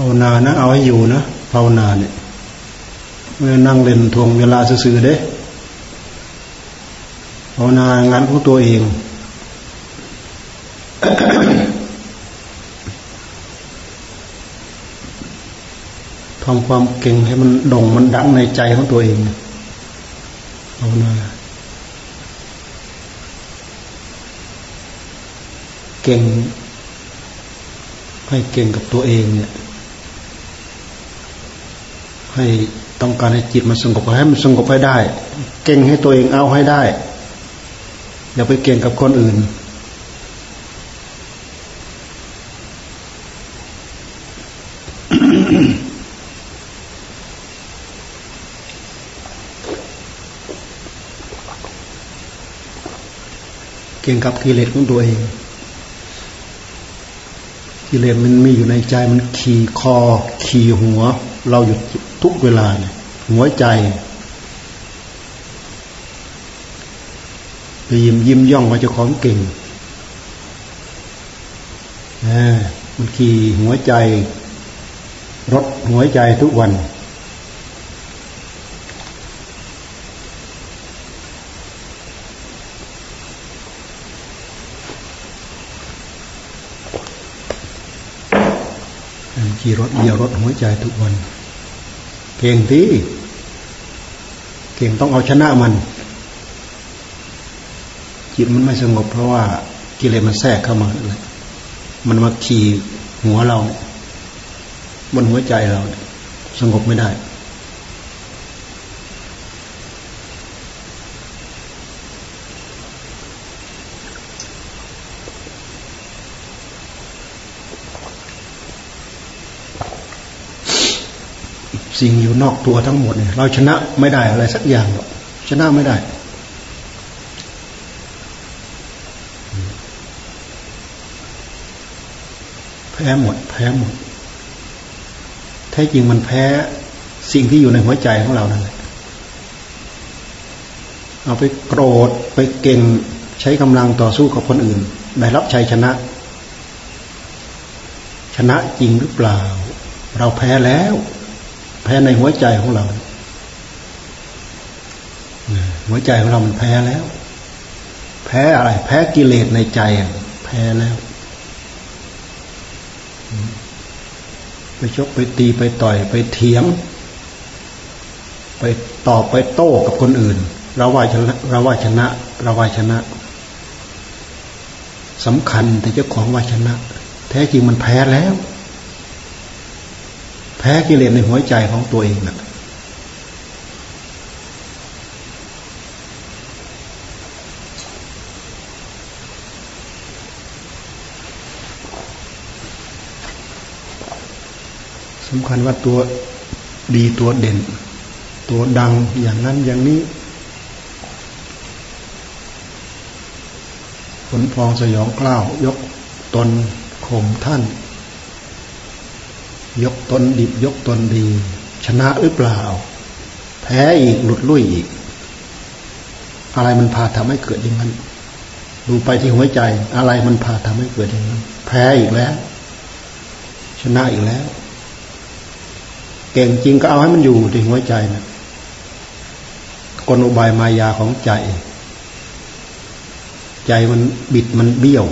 ภาวนานะ เอาให้อยู่นะภาวนาเนี่ยเมื่อนั่งเล่นทวงเวลาซื่อเด้ภาวนางานของตัวเองทำความเก่งให้มันด่งมันดังในใจของตัวเองภาวนาเก่งให้เก่งกับตัวเองเนี่ย ให้ต้องการให้จิตมันสงบให้มันสงบให้ได้ เก่งให้ตัวเองเอาให้ได้ อย่าไปเก่งกับคนอื่น เก่งกับกิเลสของตัวเองกิเลสมันมีอยู่ในใจมันขี่คอ ขี่หัว เราอยู่ ทุกเวลาเนี่ยหัวใจไปยิ้มยิ้มย่องว่าเจ้าของเก่งมันขี่หัวใจ รถหัวใจทุกวัน ขี่รถเหยียบรถหัวใจทุกวัน เก่งทีเก่งต้องเอาชนะมัน จิตมันไม่สงบ เพราะว่ากิเลสมันแทรกเข้ามาเลยมันมาขี่หัวเรา บนหัวใจเรา สงบไม่ได้ สิ่งอยู่นอกตัวทั้งหมดเนี่ยเราชนะไม่ได้อะไรสักอย่างหรอกชนะไม่ได้ แพ้หมด แพ้หมด แท้จริงมันแพ้สิ่งที่อยู่ในหัวใจของเรานั่นแหละเอาไปโกรธไปเก่งใช้กำลังต่อสู้กับคนอื่น ได้รับชัยชนะ ชนะจริงหรือเปล่า เราแพ้แล้ว แพ้ในหัวใจของเรา หัวใจของเรามันแพ้แล้ว แพ้อะไร แพ้กิเลสในใจ แพ้แล้ว ไปชกไปตีไปต่อยไปเถียง ไปตอบไปโต้กับคนอื่น เราว่าชนะเราว่าชนะเราว่าชนะสำคัญแต่เจ้าของว่าชนะ แท้จริงมันแพ้แล้ว แพ้กิเลสในหัวใจของตัวเองนะสำคัญว่าตัวดีตัวเด่น ตัวดังอย่างนั้นอย่างนี้ ผลพองสยองกล้าวยกตนข่มท่าน ยกตนดิบยกตนดี ชนะหรือเปล่า แพ้อีกหลุดลุ่ยอีก อะไรมันพาทำให้เกิดอย่างนั้น ดูไปที่หัวใจ อะไรมันพาทำให้เกิดอย่างนั้น แพ้อีกแล้ว ชนะอีกแล้ว เก่งจริงก็เอาให้มันอยู่ที่หัวใจนะกลอุบายมายาของใจ ใจมันบิดมันเบี้ยว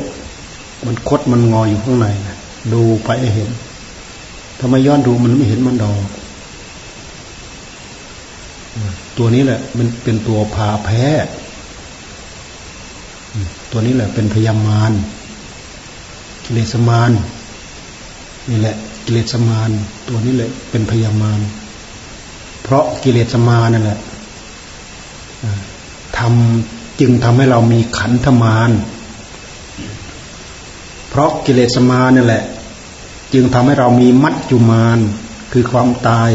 มันคดมันงออยู่ข้างในนะดูไปเห็น ทำไมย้อนดูมันไม่เห็นมันดอก ตัวนี้แหละ มันเป็นตัวพาแพ้ ตัวนี้แหละเป็นพยามารกิเลสมารนี่แหละ กิเลสมารตัวนี้แหละเป็นพยามารเพราะกิเลสมารนั่นแหละทำจึงทำให้เรามีขันธมารเพราะกิเลสมานี่นแหละ จึงทำให้เรามีมัจจุมานคือความตาย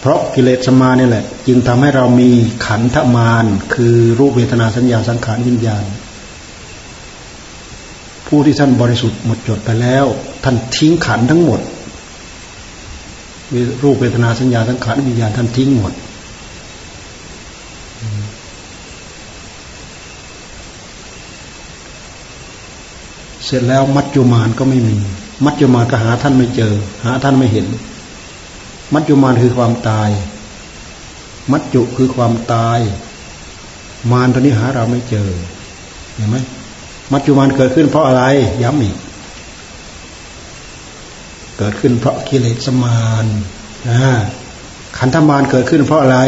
เพราะกิเลสมาเนี่ยแหละ จึงทำให้เรามีขันธมานคือรูปเวทนาสัญญาสังขารวิญญาณ ผู้ที่ท่านบริสุทธิ์หมดจดไปแล้ว ท่านทิ้งขันทั้งหมดรูปเวทนาสัญญาสังขารวิญญาณท่านทิ้งหมด ร็จแล้วมัจจุมานก็ไม่มี มัจจุมานก็หาท่านไม่เจอ หาท่านไม่เห็น มัจจุมานคือความตาย มัจจุคือความตาย มารตัวนี้หาเราไม่เจอ เห็นไหมมัจจุมานเกิดขึ้นเพราะอะไร ย้ำอีก เกิดขึ้นเพราะกิเลสมารขันธมารเกิดขึ้นเพราะอะไร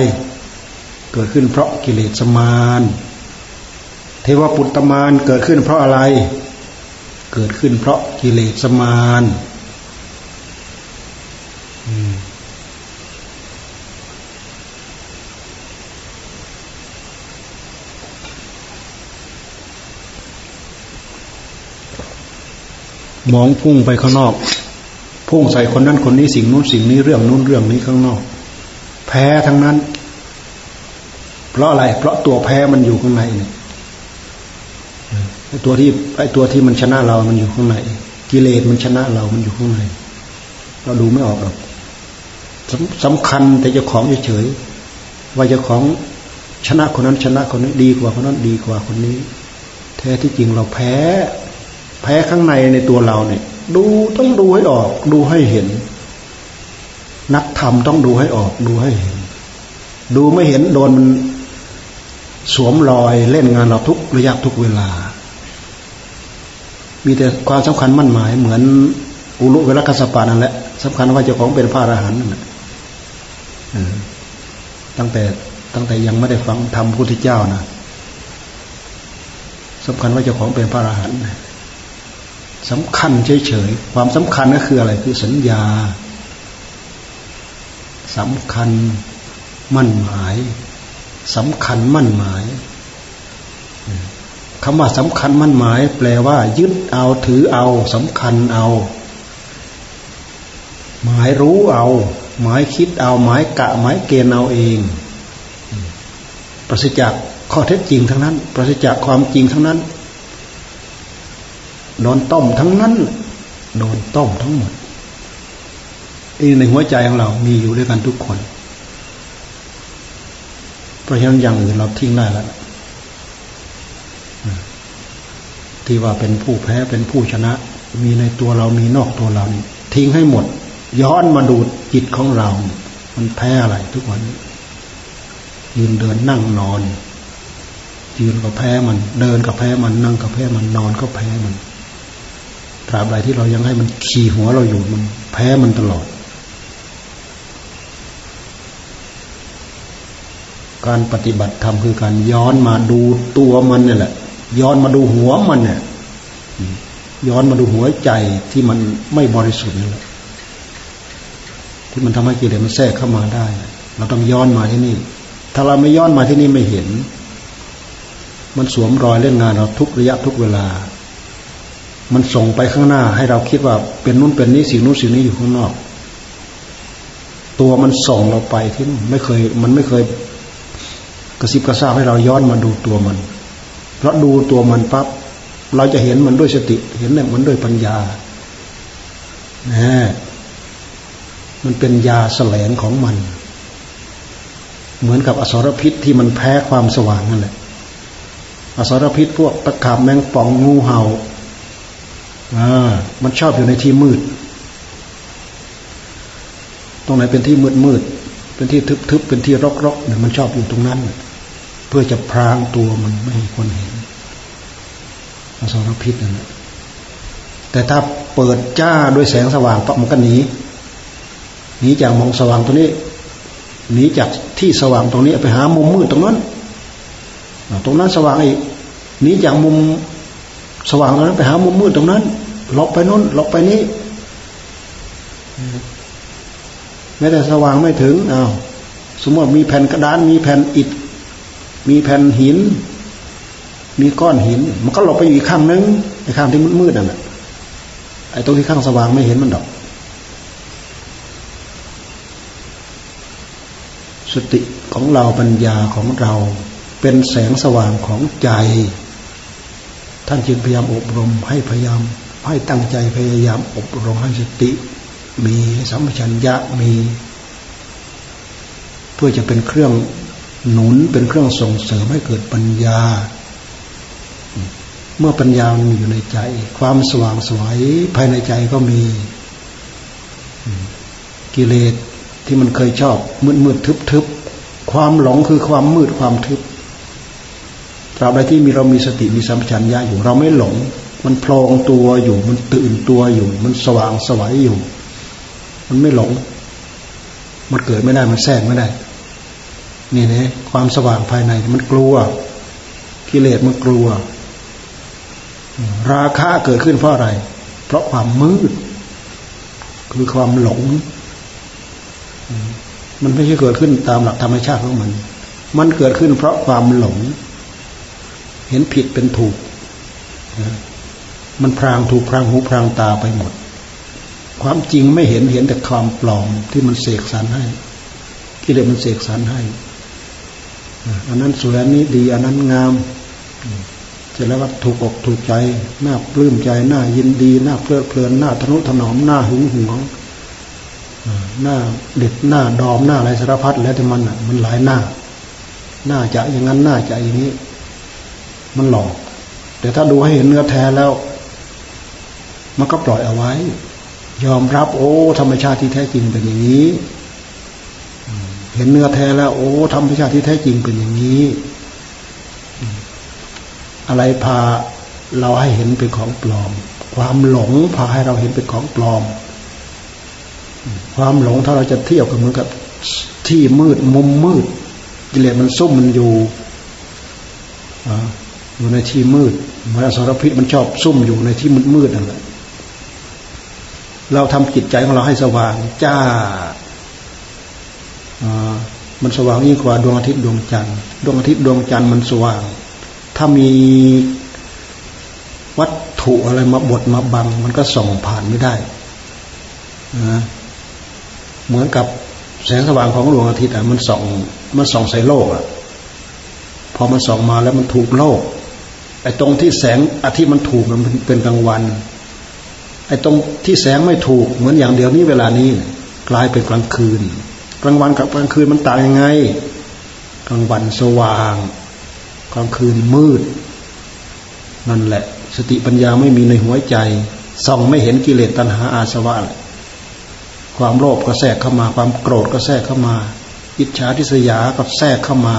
เกิดขึ้นเพราะกิเลสมารเทวปุตตมารเกิดขึ้นเพราะอะไร เกิดขึ้น เพราะกิเลสมารมองพุ่งไปข้างนอก พุ่งใส่คนนั้นคนนี้สิ่งนู้นสิ่งนี้เรื่องนู้นเรื่องนี้ข้างนอก แพ้ทั้งนั้น เพราะอะไร เพราะตัวแพ้มันอยู่ข้างในเนี่ย ไอ้ตัวที่ไอ้ตัวที่มันชนะเรา มันอยู่ข้างในกิเลสมันชนะเรา มันอยู่ข้างในเราดูไม่ออกหรอกสำคัญแต่เจ้าของเฉยๆว่าเจ้าของชนะคนนั้นชนะคนนี้ดีกว่าคนนั้นดีกว่าคนนี้ แท้ที่จริงเราแพ้ แพ้ข้างในในตัวเราเนี่ย ดูต้องดูให้ออก ดูให้เห็น นักธรรมต้องดูให้ออก ดูให้เห็น ดูไม่เห็นโดนมันสวมรอยเล่นงานเราทุก ระยะทุกเวลา มีแต่ความสำคัญมั่นหมาย เหมือนอุลุเวลกัสปานั่นแหละสำคัญว่าเจ้าของเป็นพระอรหันต์นั่นแหละตั้งแต่ตั้งแต่ยังไม่ได้ฟังธรรมพุทธเจ้านะสำคัญว่าเจ้าของเป็นพระอรหันต์สำคัญเฉยๆความสำคัญก็คืออะไรคือสัญญาสำคัญมั่นหมายสำคัญมั่นหมาย คำว่าสำคัญมั่นหมาย แปลว่ายึดเอาถือเอาสำคัญเอา หมายรู้เอา หมายคิดเอา หมายกะ หมายเกณฑ์เอาเอง ประสิทธิจากข้อเท็จจริงทั้งนั้น ประสิทธิจากความจริงทั้งนั้นโดนต้มทั้งนั้นโดนต้มทั้งหมดอีในหัวใจของเรามีอยู่ด้วยกันทุกคน เพราะฉะนั้นอย่างอื่นเราทิ้งได้แล้ว ที่ว่าเป็นผู้แพ้เป็นผู้ชนะ มีในตัวเรามีนอกตัวเราทิ้งให้หมด ย้อนมาดูจิตของเรา มันแพ้อะไรทุกวันยืนเดินนั่งนอนยืนก็แพ้มัน เดินก็แพ้มันนั่งก็แพ้มันนอนก็แพ้มันตราบใดที่เรายังให้มันขี่หัวเราอยู่มัน แพ้มันตลอด การปฏิบัติธรรมคือการย้อนมาดูตัวมันนี่แหละ ย้อนมาดูหัวมันเนี่ยย้อนมาดูหัวใจที่มันไม่บริสุทธิ์นี่แหละที่มันทำให้กิเลสมันแทรกเข้ามาได้ เราต้องย้อนมาที่นี่ ถ้าเราไม่ย้อนมาที่นี่ไม่เห็น มันสวมรอยเล่นงานเราทุกระยะทุกเวลา มันส่งไปข้างหน้า ให้เราคิดว่าเป็นนู้นเป็นนี้สิ่งนู้นสิ่งนี้อยู่ข้างนอก ตัวมันส่งเราไปที่นู่นไม่เคย มันไม่เคย กระซิบกระซาบให้เราย้อนมาดูตัวมัน เพราะดูตัวมันปั๊บเราจะเห็นมันด้วยสติ เห็นมันด้วยปัญญานะมันเป็นยาแสลงของมัน เหมือนกับอสรพิษที่มันแพ้ความสว่างนั่นแหละ อสรพิษพวกตะขาบแมงป่องงูเห่าอ่ามันชอบอยู่ในที่มืด ตรงไหนเป็นที่มืดมืด เป็นที่ทึบๆ เป็นที่รกๆเนี่ยมันชอบอยู่ตรงนั้น เพื่อจะพรางตัวมันไม่ให้คนเห็นอสรพิษนั่นแหละแต่ถ้าเปิดจ้าด้วยแสงสว่างปั๊บมันก็หนีหนีจากมองสว่างตรงนี้หนีจากที่สว่างตรงนี้ไปหามุมมืดตรงนั้นตรงนั้นสว่างอีกหนีจากมุมสว่างตรงนั้นไปหามุมมืดตรงนั้นหลบไปนู้นหลบไปนี้แม้แต่สว่างไม่ถึงอ้าวสมมติมีแผ่นกระดานมีแผ่นอิฐ มีแผ่นหิน มีก้อนหิน มันก็หลบไปอยู่อีกข้างนึงไอ้ข้างที่มืดๆนั่นแหละไอ้ตรงที่ข้างสว่างไม่เห็นมันดอก สติของเราปัญญาของเราเป็นแสงสว่างของใจ ท่านจึงพยายามอบรม ให้พยายาม ให้ตั้งใจพยายามอบรมให้สติ มีสัมปชัญญะมี เพื่อจะเป็นเครื่อง หนุนเป็นเครื่องส่งเสริมให้เกิดปัญญา เมื่อปัญญามันมีอยู่ในใจ ความสว่างสวยภายในใจก็มี กิเลสที่มันเคยชอบมืดมืดทึบทึบความหลงคือความมืดความทึบตราบใดที่มีเรามีสติมีสัมปชัญญะอยู่เราไม่หลง มันพลองตัวอยู่มันตื่นตัวอยู่ มันสว่างสวัยอยู่ มันไม่หลง มันเกิดไม่ได้มันแทรกไม่ได้ นี่นะความสว่างภายในมันกลัว กิเลสมันกลัว ราคะเกิดขึ้นเพราะอะไร เพราะความมืด คือความหลง มันไม่ใช่เกิดขึ้นตามหลักธรรมชาติของมัน มันเกิดขึ้นเพราะความหลง เห็นผิดเป็นถูก มันพรางถูกพรางหูพรางตาไปหมด ความจริงไม่เห็นเห็นแต่ความปลอมที่มันเสกสรรให้กิเลสมันเสกสรรให้ อันนั้นสวยอันนี้ดี อันนั้นงามเสร็จแล้วก็ถูกอกถูกใจน่าปลื้มใจน่ายินดีน่าเพลิดเพลินน่าทนุถนอมน่าหึงหวงหน้าเด็ดหน้าดอมหน้าอะไรสารพัดแล้วแต่มันอะ มันหลายหน้า หน้าจะอย่างนั้นหน้าจะอย่างนี้ มันหลอก แต่ถ้าดูให้เห็นเนื้อแท้แล้ว มันก็ปล่อยเอาไว้ ยอมรับ โอ้ ธรรมชาติที่แท้จริงเป็นอย่างนี้ เห็นเนื้อแท้แล้ว โอ้ธรรมชาติที่แท้จริงเป็นอย่างนี้ อะไรพาเราให้เห็นเป็นของปลอม ความหลงพาให้เราเห็นเป็นของปลอม ความหลงถ้าเราจะเที่ยบกับเหมือนกับที่มืดมุมมืดกิเลสมันซุ่มมันอยู่อยู่ในที่มืดเหมื่อสารพิษมันชอบซุ่มอยู่ในที่มืดมืดนั่นแหละเราทำจิตใจของเราให้สว่าง จ้า มันสว่างยิ่งกว่าดวงอาทิตย์ดวงจันทร์ดวงอาทิตย์ดวงจันทร์มันสว่าง ถ้ามีวัตถุอะไรมาบดมาบัง มันก็ส่องผ่านไม่ได้นะเหมือนกับแสงสว่างของดวงอาทิตย์อะมันส่องมันส่องใส่โลกอะพอมันส่องมาแล้วมันถูกโลกไอ้ตรงที่แสงอาทิตย์มันถูกมันเป็นกลางวันไอ้ตรงที่แสงไม่ถูกเหมือนอย่างเดียวนี้เวลานี้ กลายเป็นกลางคืน ลางวันกับกลางคืนมันต่างยังไง กลางวันสว่าง กลางคืนมืด นั่นแหละ สติปัญญาไม่มีในหัวใจส่องไม่เห็นกิเลสตัณหาอาสวะเลยความโลภก็แทรกเข้ามา ความโกรธก็แทรกเข้ามา อิจฉาทิษยาก็แทรกเข้ามา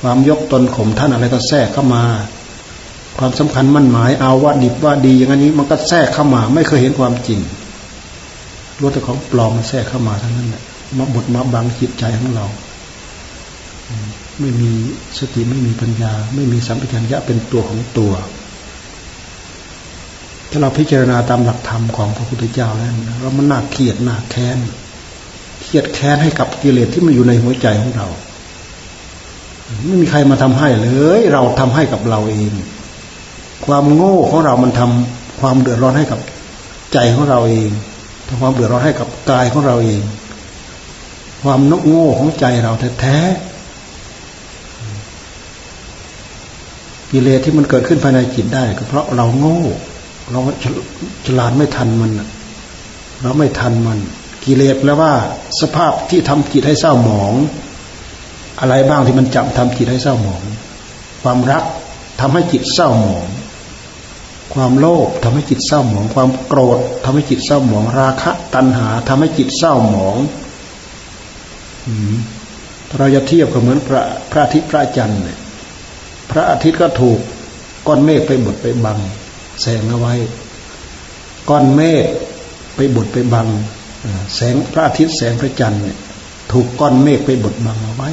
ความยกตนข่มท่านอะไรก็แทรกเข้ามา ความสำคัญมั่นหมายเอาว่าดิบว่าดีอย่างนี้มันก็แทรกเข้ามา ไม่เคยเห็นความจริงรู้แต่ของปลอมมันแทรกเข้ามาทั้งนั้นแหละ มาบดมาบังจิตใจของเรา ไม่มีสติไม่มีปัญญา ไม่มีสัมปชัญญะเป็นตัวของตัว ถ้าเราพิจารณาตามหลักธรรมของพระพุทธเจ้าแล้วเรามันน่าเกลียดน่าแค้นเครียดแค้นให้กับกิเลสที่มันอยู่ในหัวใจของเรา ไม่มีใครมาทำให้เลย เราทำให้กับเราเอง ความโง่ของเรามันทำความเดือดร้อนให้กับใจของเราเองทำความเดือดร้อนให้กับกายของเราเอง ความนกโง่ของใจเราแท้ๆกิเลสที่มันเกิดขึ้นภายในจิตได้ ก็เพราะเราโง่ เราฉลาดไม่ทันมันเราไม่ทันมัน กิเลสแปลว่า สภาพที่ทำจิตให้เศร้าหมอง อะไรบ้างที่มันจับทำจิตให้เศร้าหมอง ความรักทำให้จิตเศร้าหมองความโลภทำให้จิตเศร้าหมอง ความโกรธทำให้จิตเศร้าหมอง ราคะตัณหาทำให้จิตเศร้าหมอง เราจะเทียบกับเหมือนพระพระอาทิตย์พระจันทร์เนี่ยพระอาทิตย์ก็ถูกก้อนเมฆไปบดไปบัง แสงเอาไว้ ก้อนเมฆไปบดไปบังแสงพระอาทิตย์แสงพระจันทร์เนี่ยถูกก้อนเมฆไปบดบังเอาไว้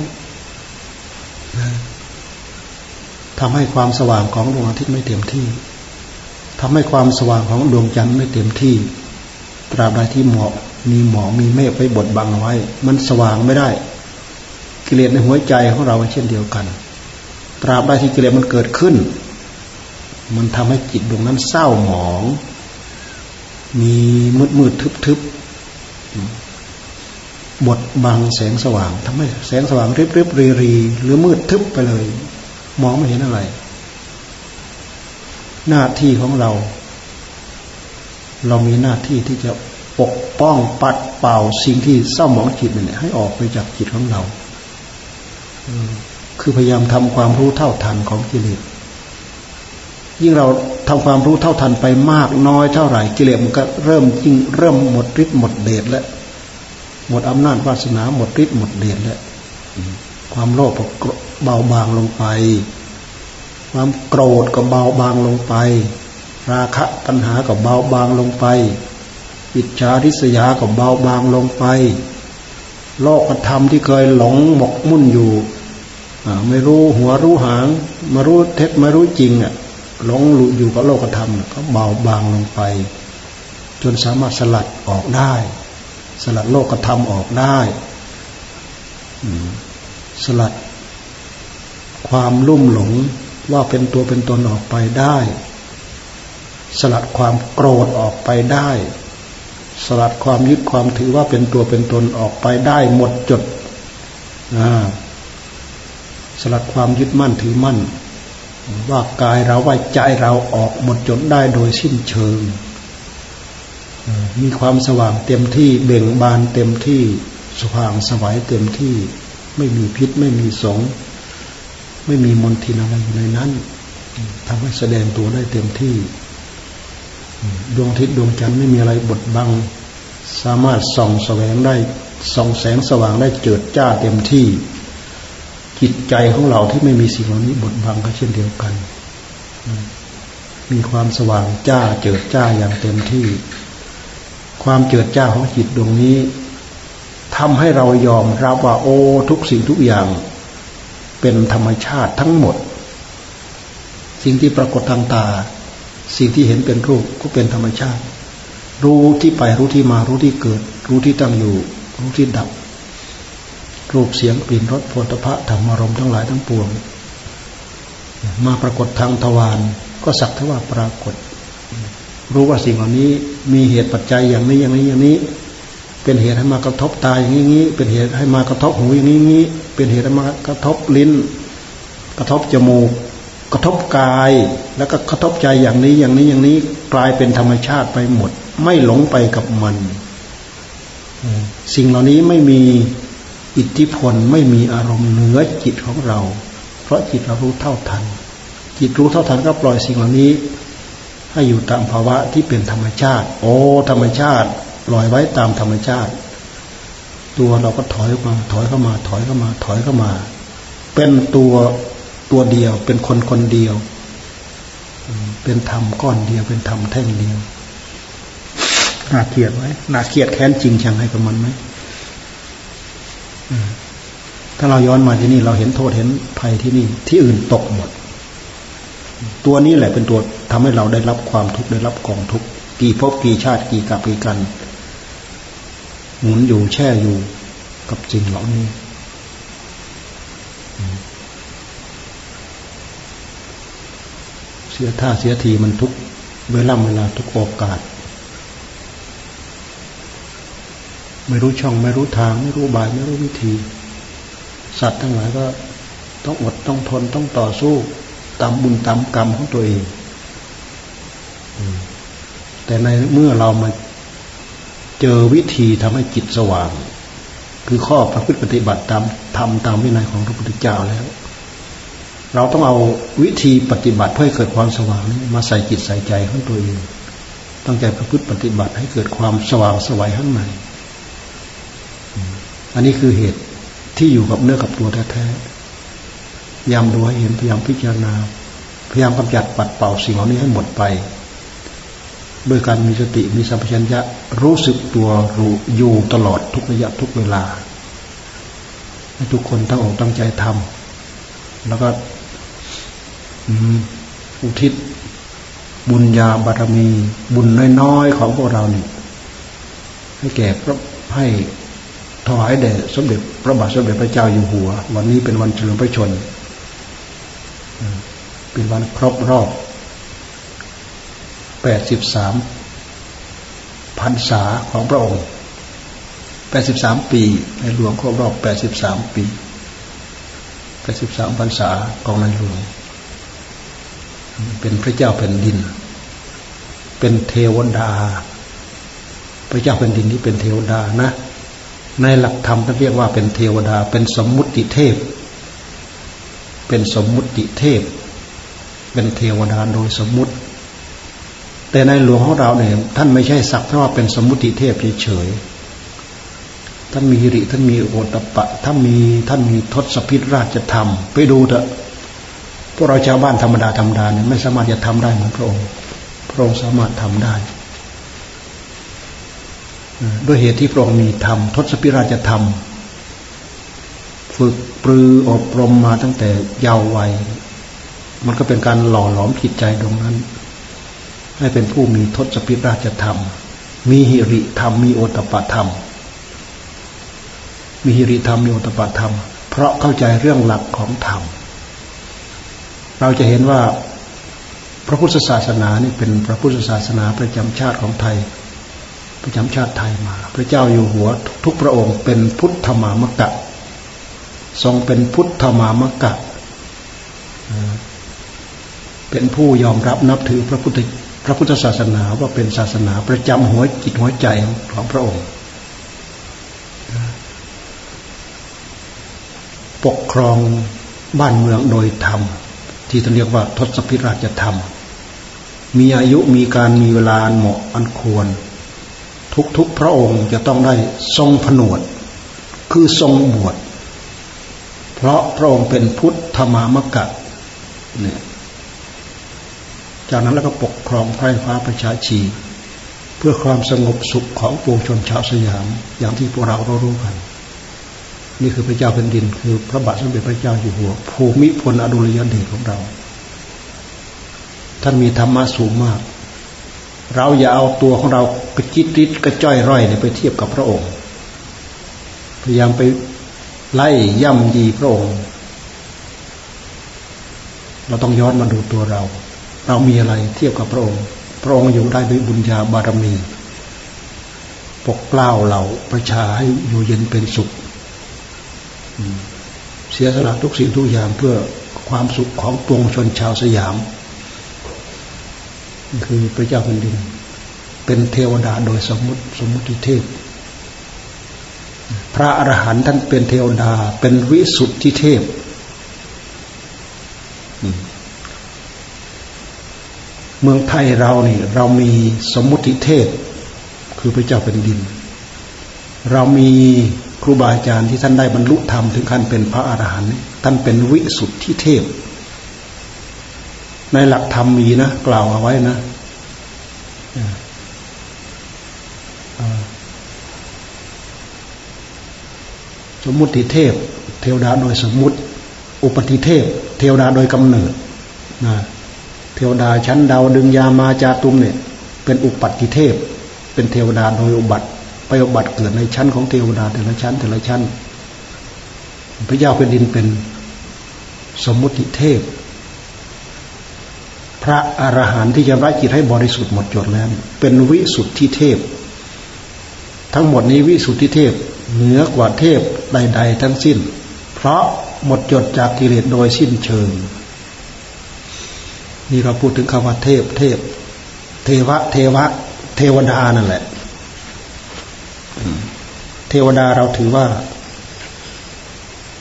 ทำให้ความสว่างของดวงอาทิตย์ไม่เต็มที่ทำให้ความสว่างของดวงจันทร์ไม่เต็มที่ ตราบใดที่หมอก มีหมอกมีเมฆไปบดบังเอาไว้ มันสว่างไม่ได้ กิเลสในหัวใจของเราเช่นเดียวกัน ตราบใดที่กิเลสมันเกิดขึ้น มันทำให้จิตดวงนั้นเศร้าหมอง มีมืดมืดทึบทึบบดบังแสงสว่างทำให้แสงสว่างริบริบรีรีหรือมืดทึบไปเลย มองไม่เห็นอะไร หน้าที่ของเรา เรามีหน้าที่ที่จะ ปกป้องปัดเป่าสิ่งที่เศร้าหมองจิตเนี่ยให้ออกไปจากจิตของเราคือพยายามทำความรู้เท่าทันของกิเลสยิ่งเราทำความรู้เท่าทันไปมากน้อยเท่าไหร่กิเลสมันก็เริ่มยิ่งเริ่มหมดฤทธิ์หมดเดชแล้วหมดอำนาจวาสนาหมดฤทธิ์หมดเดชแล้วความโลภก็เบาบางลงไป ความโกรธก็เบาบางลงไป ราคะตัณหาก็เบาบางลงไป อิจฉาริษยาก็เบาบางลงไป โลกธรรมที่เคยหลงหมกมุ่นอยู่ไม่รู้หัวรู้หาง มารู้เท็จมารู้จริงอะหลงหลุดอยู่กับโลกธรรมก็เบาบางลงไป จนสามารถสลัดออกได้ สลัดโลกธรรมออกได้สลัด ความลุ่มหลงว่าเป็นตัวเป็นตนออกไปได้ สลัดความโกรธออกไปได้ สลัดความยึดความถือว่าเป็นตัวเป็นตนออกไปได้หมดจดสลัดความยึดมั่นถือมั่น ว่ากายเราว่าใจเราออกหมดจดได้โดยสิ้นเชิง มีความสว่างเต็มที่เบ่งบานเต็มที่สว่างสวัยเต็มที่ไม่มีพิษไม่มีสง ไม่มีมลทินอะไรอยู่ในนั้นทำให้แสดงตัวได้เต็มที่ ดวงอาทิศดวงจันทร์ไม่มีอะไรบดบัง สามารถส่องแสวงได้ส่องแสงสว่างได้เจิดจ้าเต็มที่ จิตใจของเราที่ไม่มีสิ่งเหล่านี้บดบังก็เช่นเดียวกัน มีความสว่างจ้าเจิดจ้าอย่างเต็มที่ ความเจิดจ้าของจิตดวงนี้ทำให้เรายอมรับว่าโอ้ทุกสิ่งทุกอย่างเป็นธรรมชาติทั้งหมด สิ่งที่ปรากฏทางตา สิ่งที่เห็นเป็นรูปก็เป็นธรรมชาติ รู้ที่ไปรู้ที่มารู้ที่เกิด รู้ที่ตั้งอยู่ รู้ที่ดับ รูปเสียงกลิ่นรสโผฏฐะธรรมารมทั้งหลายทั้งปวง มาปรากฏทางทวารก็สักทว่าปรากฏ รู้ว่าสิ่งเหล่านี้มีเหตุปัจจัยอย่างนี้อย่างนี้อย่างนี้ เป็นเหตุให้มากระทบตาอย่างนี้เป็นเหตุให้มากระทบหูอย่างนี้เป็นเหตุให้มากระทบลิ้น กระทบจมูก กระทบกาย แล้วก็กระทบใจอย่างนี้อย่างนี้อย่างนี้กลายเป็นธรรมชาติไปหมด ไม่หลงไปกับมันสิ่งเหล่านี้ไม่มีอิทธิพลไม่มีอารมณ์เหนือจิตของเรา เพราะจิตเรารู้เท่าทัน จิตรู้เท่าทันก็ปล่อยสิ่งเหล่านี้ ให้อยู่ตามภาวะที่เป็นธรรมชาติ โอ้ธรรมชาติปล่อยไว้ตามธรรมชาติ ตัวเราก็ถอยมาถอยเข้ามา ถอยเข้ามา ถอยเข้ามา เป็นตัว ตัวเดียว เป็นคนคนเดียว เป็นธรรมก้อนเดียว เป็นธรรมแท่งเดียวน่าเกลียดไหมน่าเกลียดแค้นจริงชังให้กับมันไหมถ้าเราย้อนมาที่นี่ เราเห็นโทษเห็นภัยที่นี่ ที่อื่นตกหมด ตัวนี้แหละเป็นตัวทำให้เราได้รับความทุกข์ได้รับกองทุกข์กี่ภพกี่ชาติกี่กับกี่กัน หมุนอยู่แช่อยู่กับจริงเหล่านี้ เสียท่าเสียทีมันทุกเวลาเวลาทุกโอกาส ไม่รู้ช่องไม่รู้ทาง ไม่รู้บาย ไม่รู้วิธี สัตว์ทั้งหลายก็ต้องอดต้องทนต้องต่อสู้ตามบุญตามกรรมของตัวเองแต่ในเมื่อเรามาเจอวิธีทำให้จิตสว่าง คือข้อประพฤติปฏิบัติตามทำตามวินัยของพระพุทธเจ้าแล้ว เราต้องเอาวิธีปฏิบัติเพื่อให้เกิดความสว่างมาใส่จิตใส่ใจของตัวเองตั้งใจประพฤติปฏิบัติให้เกิดความสว่างสวัยข้างในอันนี้คือเหตุที่อยู่กับเนื้อกับตัวแท้ๆยายามดูให้เห็นพยายามพิจารณา พยายามกำจัดปัดเป่าสิ่งเหล่านี้ให้หมดไป โดยการมีสติมีสัมปชัญญะรู้สึกตัวรู้อยู่ตลอดทุกระยะทุกเวลาให้ทุกคนตั้งอกตั้งใจทำแล้วก็ อุทิศ บุญญาบารมี บุญน้อยๆของพวกเราเนี่ยให้แก่พระให้ถวายแด่สมเด็จพระบาทสมเด็จพระเจ้าอยู่หัว วันนี้เป็นวันเฉลิมพระชนเป็นวันครบรอบแปดสิบสามพรรษาของพระองค์แปดสิบสามปีในหลวงครบรอบแปดสิบสามปีแปดสิบสามพรรษาของในหลวง เป็นพระเจ้าแผ่นดิน เป็นเทวดา พระเจ้าแผ่นดินนี้เป็นเทวดานะ ในหลักธรรมท่านเรียกว่าเป็นเทวดา เป็นสมมุติเทพ เป็นสมมุติเทพ เป็นเทวดาโดยสมมุติ แต่ในหลวงของเราเนี่ยท่านไม่ใช่สักเท่าเป็นสมมุติเทพเฉยๆท่านมีหิริท่านมีโอตปะท่านมีท่านมีทศพิธราชธรรม ไปดูเถอะ พวกเราชาวบ้านธรรมดาธรรมดาเนี่ยไม่สามารถจะทำได้เหมือนพระองค์ พระองค์สามารถทำได้ ด้วยเหตุที่พระองค์มีธรรมทศพิราชธรรม ฝึกปรืออบรมมาตั้งแต่เยาว์วัย มันก็เป็นการหล่อหลอมจิตใจตรงนั้น ให้เป็นผู้มีทศพิราชธรรม มีหิริธรรม มีโอตปะธรรม มีหิริธรรม มีโอตปะธรรม เพราะเข้าใจเรื่องหลักของธรรม เราจะเห็นว่าพระพุทธศาสนานี่เป็นพระพุทธศาสนาประจำชาติของไทย ประจำชาติไทยมา พระเจ้าอยู่หัวทุกพระองค์เป็นพุทธมามกะ ทรงเป็นพุทธมามกะ เป็นผู้ยอมรับนับถือพระพุทธพระพุทธศาสนาว่าเป็นศาสนาประจำหัวจิตหัวใจของพระองค์ ปกครองบ้านเมืองโดยธรรม ที่ท่านเรียกว่าทศพิราชธรรม มีอายุมีการมีเวลาเหมาะอันควร ทุกๆพระองค์จะต้องได้ทรงผนวด คือทรงบวชเพราะพระองค์เป็นพุทธมามกะเนี่ยจากนั้นแล้วก็ปกครองไพร่ฟ้าประชาชี เพื่อความสงบสุขของปวงชนชาวสยามอย่างที่พวกเราเรารู้กัน นี่คือพระเจ้าแผ่นดิน คือพระบาทสมเด็จพระเจ้าอยู่หัว ภูมิพลอดุลยเดชของเรา ท่านมีธรรมะสูงมาก เราอย่าเอาตัวของเรากระจิตริดกระจ้อยร่อยเนี่ยไปเทียบกับพระองค์ พยายามไปไล่ย่ำยีพระองค์ เราต้องย้อนมาดูตัวเรา เรามีอะไรเทียบกับพระองค์ พระองค์อยู่ได้ด้วยบุญญาบารมี ปกเกล้าเหล่าประชาให้อยู่เย็นเป็นสุข เสียสละทุกสิ่งทุกอย่างเพื่อความสุขของปวงชนชาวสยาม คือพระเจ้าแผ่นดิน เป็นเทวดาโดยสมมติสมมติเทพ พระอรหันต์ท่านเป็นเทวดา เป็นวิสุทธิเทพเมืองไทยเรานี่ เรามีสมมติเทพ คือพระเจ้าแผ่นดิน เรามี ครูบาอาจารย์ที่ท่านได้บรรลุธรรมถึงขั้นเป็นพระอรหันต์ท่านเป็นวิสุทธิเทพ ในหลักธรรมมีนะกล่าวเอาไว้นะสมมุติเทพ เทวดาโดยสมมุติ อุปติเทพ เทวดาโดยกำเนิดนะเทวดาชั้นดาวดึงยามาจาตุมเนี่ย เป็นอุปัติเทพ เป็นเทวดาโดยอุบัติ อุบัติเกิดในชั้นของเทวดาแต่ละชั้นแต่ละชั้น พระเจ้าเป็นดินเป็นสมมุติเทพ พระอรหันต์ที่จะรักจิตให้บริสุทธิ์หมดจดแล้ว เป็นวิสุทธิเทพ ทั้งหมดนี้วิสุทธิเทพเหนือกว่าเทพใดๆทั้งสิ้น เพราะหมดจดจากกิเลสโดยสิ้นเชิง นี่เราพูดถึงคำว่าเทพเทพ เทวะ เทวะ เทวดานั่นแหละ เทวดาเราถือว่า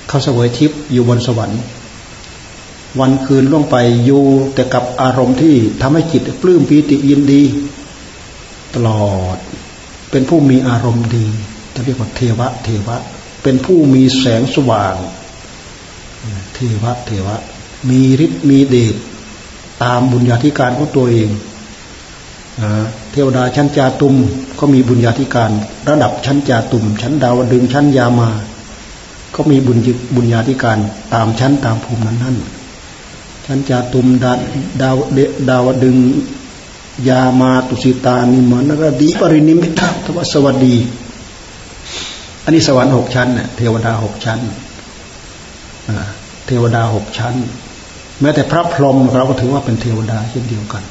เขาเสวยทิพย์อยู่บนสวรรค์ วันคืนล่วงไปอยู่แต่กับอารมณ์ที่ทำให้จิตปลื้มปีติยินดี ตลอด เป็นผู้มีอารมณ์ดีจะเรียกว่าเทวะ เทวะ เป็นผู้มีแสงสว่าง เทวะ เทวะ มีฤทธิ์มีเดชตามบุญญาธิการของตัวเอง เทวดาชั้นจาตุมก็มีบุญญาธิการ ระดับชั้นจาตุม ชั้นดาวดึงชั้นยามา ก็มีบุญบุญญาธิการตามชั้นตามภูมินั้นนั่นชั้นจาตุมดาดาวเดดาวดึงยามาตุสิตานิมานรดีปรินิมิตาทวสวัสดี อันนี้สวรรค์หกชั้นเนี่ยเทวดาหกชั้นเทวดาหกชั้น แม้แต่พระพรหมเราก็ถือว่าเป็นเทวดาเช่นเดียวกัน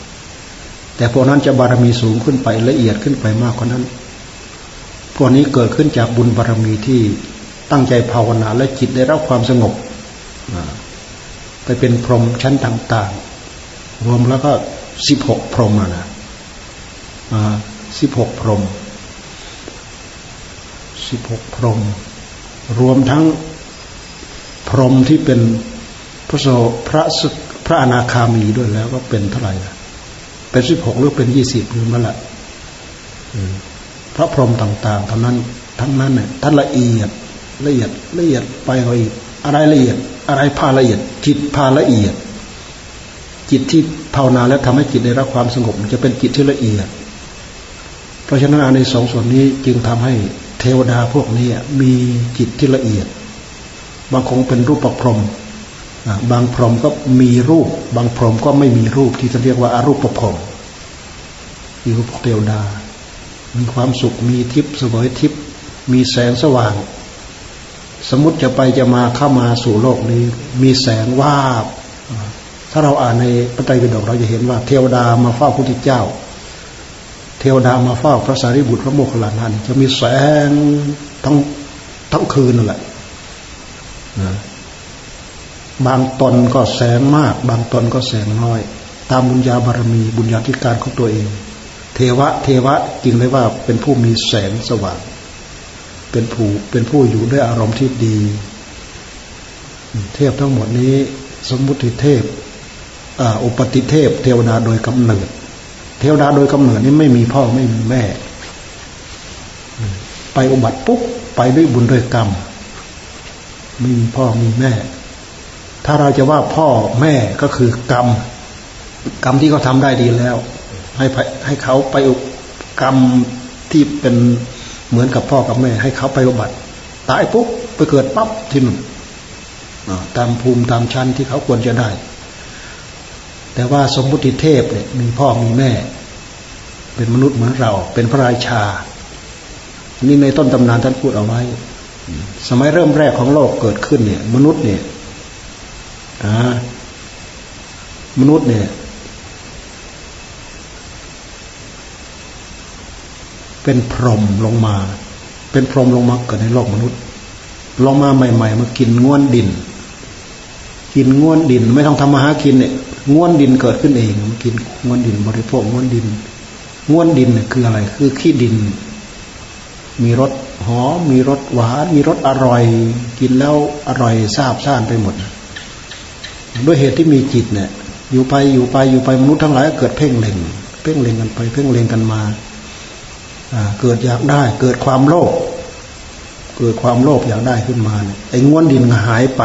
แต่พวกนั้นจะบารมีสูงขึ้นไปละเอียดขึ้นไปมากกว่านั้น พวกนี้เกิดขึ้นจากบุญบารมีที่ตั้งใจภาวนาและจิตได้รับความสงบไปเป็นพรหมชั้นต่าง ๆ รวมแล้วก็สิบหกพรหมนะสิบหกพรหมสิบหกพรหมรวมทั้งพรหมที่เป็นพระโสพระสพระอนาคามีด้วยแล้วก็เป็นเท่าไหร่ เป็นสิบหกหรือเป็นยี่สิบหรือนั่นละพระพรหมต่างๆเท่านั้น ทั้งนั้นเนี่ยท่านละเอียดละเอียดละเอียดไปเราอีกอะไรละเอียด อะไรพาละเอียด จิตพาละเอียด จิตที่ภาวนาแล้วทำให้จิตได้รับความสงบจะเป็นจิตที่ละเอียด เพราะฉะนั้นในสองส่วนนี้จึงทำให้เทวดาพวกนี้มีจิตที่ละเอียด บางคงเป็นรูปประพรม บางพรหมก็มีรูป บางพรหมก็ไม่มีรูปที่จะเรียกว่าอารูปประพรมมีรูปเทวดา มีความสุขมีทิพย์สวยทิพย์มีแสงสว่าง สมมติจะไปจะมาเข้ามาสู่โลกนี้ มีแสงวาบ ถ้าเราอ่านในพระไตรปิฎกเราจะเห็นว่า เทวดามาเฝ้าพระพุทธเจ้า เทวดามาเฝ้าพระสารีบุตรพระโมคคัลลานันจะมีแสงทั้งทั้งคืนนั่นแหละ บางตนก็แสงมาก บางตนก็แสงน้อย ตามบุญญาบารมีบุญญาธิการของตัวเอง เทวะเทวะจริงเลยว่าเป็นผู้มีแสงสว่าง เป็นผู้เป็นผู้อยู่ด้วยอารมณ์ที่ดี เทพทั้งหมดนี้ สมมุติเทพอุปติเทพ เทวดาโดยกำเนิด เทวดาโดยกำเนิดนี้ไม่มีพ่อไม่มีแม่ ไปอุบัติปุ๊บไปด้วยบุญด้วยกรรมไม่มีพ่อมีแม่ ถ้าเราจะว่าพ่อแม่ก็คือกรรม กรรมที่เขาทาได้ดีแล้ว ให้ให้เขาไปกรรมที่เป็นเหมือนกับพ่อกับแม่ ให้เขาไปอุบัติตายปุ๊บไปเกิดปั๊บที่นู่นตามภูมิตามชั้นที่เขาควรจะได้ แต่ว่าสมมุติเทพเนี่ยมีพ่อมีแม่ เป็นมนุษย์เหมือนเรา เป็นพระราชา นี่ในต้นตำนานท่านพูดเอาไว้ สมัยเริ่มแรกของโลกเกิดขึ้นเนี่ย มนุษย์เนี่ย มนุษย์เนี่ย เป็นพรหมลงมา เป็นพรหมลงมาเกิดในโลกมนุษย์ ลงมาใหม่ ๆ มากินง้วนดิน กินง้วนดิน ไม่ต้องทำมาหากินเนี่ยง้วนดินเกิดขึ้นเองมากินง้วนดิน บริโภคง้วนดินง้วนดินเนี่ยคืออะไร คือขี้ดิน มีรสหอมมีรสหวาน มีรสอร่อย กินแล้วอร่อยซาบซ่านไปหมด ด้วยเหตุที่มีจิตเนี่ย อยู่ไปอยู่ไปอยู่ไปมนุษย์ทั้งหลายเกิดเพ่งเล็ง เพ่งเล็งกันไป เพ่งเล็งกันมาเกิดอยากได้ เกิดความโลภเกิดความโลภอยากได้ขึ้นมาเนี่ยไอ้ง้วนดินหายไป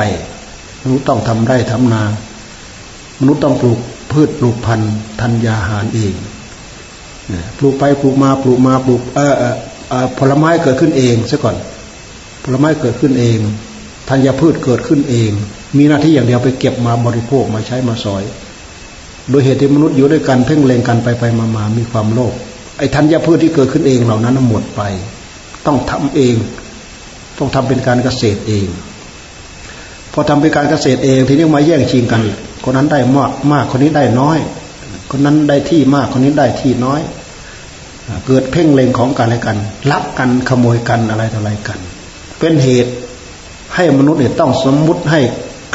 มนุษย์ต้องทำไร่ทำนา มนุษย์ต้องปลูกพืชปลูกพันธุ์ธัญญาหารเองปลูกไปปลูกมาปลูกมาปลูกเออผลไม้เกิดขึ้นเองซะก่อน ผลไม้เกิดขึ้นเองธัญพืชเกิดขึ้นเอง มีหน้าที่อย่างเดียวไปเก็บมาบริโภคมาใช้มาสอย โดยเหตุที่มนุษย์อยู่ด้วยกันเพ่งเล็งกันไปไปมามามีความโลภไอ้ธัญพืชที่เกิดขึ้นเองเหล่านั้นหมดไป ต้องทำเอง ต้องทำเป็นการเกษตรเอง พอทำเป็นการเกษตรเองทีนี้มาแย่งชิงกันคนนั้นได้มากมากคนนี้ได้น้อย คนนั้นได้ที่มากคนนี้ได้ที่น้อย เกิดเพ่งเล็งของกันและกันลักกันขโมยกันอะไรต่ออะไรกัน เป็นเหตุให้มนุษย์เนี่ยต้องสมมุติให้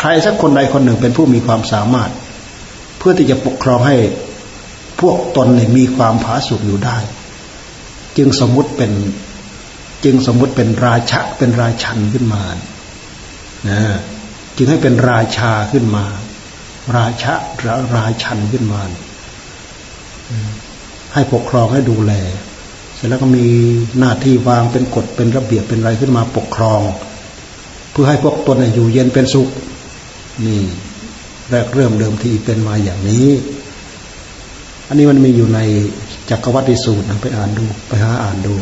ใครสักคนใดคนหนึ่งเป็นผู้มีความสามารถ เพื่อที่จะปกครองให้พวกตนเนี่ยมีความผาสุกอยู่ได้ จึงสมมุติเป็นจึงสมมุติเป็นราชะเป็นราชันขึ้นมานะจึงให้เป็นราชาขึ้นมา ราชะราราชันขึ้นมา ให้ปกครองให้ดูแล เสร็จแล้วก็มีหน้าที่วางเป็นกฎเป็นระเบียบเป็นอะไรขึ้นมาปกครอง เพื่อให้พวกตนอยู่เย็นเป็นสุข นี่แรกเริ่มเดิมทีเป็นมาอย่างนี้ อันนี้มันมีอยู่ในจักรวัติสูตรไปอ่านดู ไปหาอ่านดู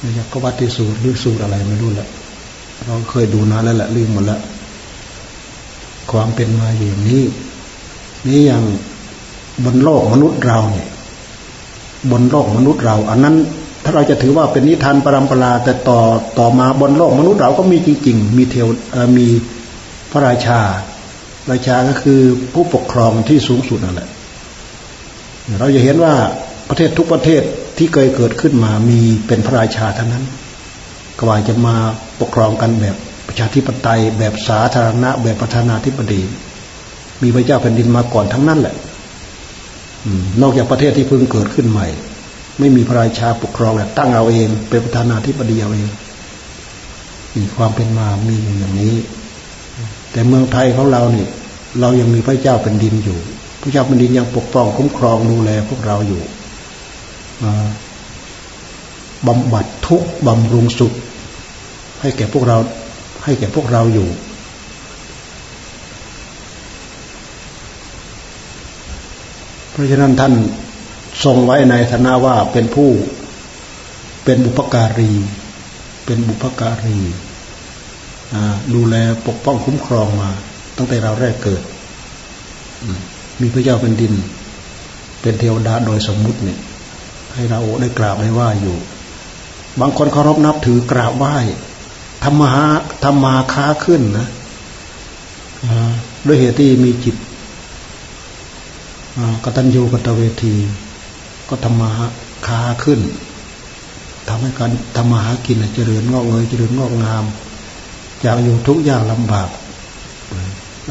ในจักรวัติสูตรหรือสูตรอะไรไม่รู้แหละเราเคยดูนานแล้วแหละลืมหมดล้วความเป็นมาอย่างนี้ นี่อย่างบนโลกมนุษย์เราเนี่ยบนโลกมนุษย์เรา อันนั้น ถ้าเราจะถือว่าเป็นนิทานปรำปราแต่ต่อต่อมาบนโลกมนุษย์เราก็มีจริง ๆ มีเทวมีพระราชา ราชาก็คือผู้ปกครองที่สูงสุดนั่นแหละ เราจะเห็นว่าประเทศทุกประเทศที่เคยเกิดขึ้นมามีเป็นพระราชาทั้งนั้นกว่าจะมาปกครองกันแบบประชาธิปไตย แบบสาธารณะ แบบประธานาธิบดี มีพระเจ้าแผ่นดินมาก่อนทั้งนั้นแหละนอกจากประเทศที่เพิ่งเกิดขึ้นใหม่ ไม่มีพระราชาปกครองแหละตั้งเอาเอง เป็นประธานาธิบดีเอาเองมีความเป็นมามีอย่างนี้ แต่เมืองไทยของเราเนี่ยเรายังมีพระเจ้าเป็นดินอยู่ พระเจ้าเป็นดินยังปกป้องคุ้มครองดูแลพวกเราอยู่บำบัดทุกบำรุงสุข ให้แก่พวกเรา ให้แก่พวกเราอยู่ เพราะฉะนั้นท่าน ทรงไว้ในฐานะว่าเป็นผู้เป็นบุพการี เป็นบุพการีดูแลปกป้องคุ้มครองมา ตั้งแต่เราแรกเกิด มีพระเจ้าเป็นดิน เป็นเทวดาโดยสมมุติเนี่ย ให้เราได้กราบได้ว่าอยู่ บางคนเคารพนับถือกราบไหว้ทำมาทำมาค้าขึ้นนะด้วยเหตุที่มีจิตกตัญญูกตเวที ก็ทำมาค้าขึ้นทำให้การทำมาหากินเจริญงอกเงยเจริญงอกงามอยากอยู่ทุกอย่างลำบาก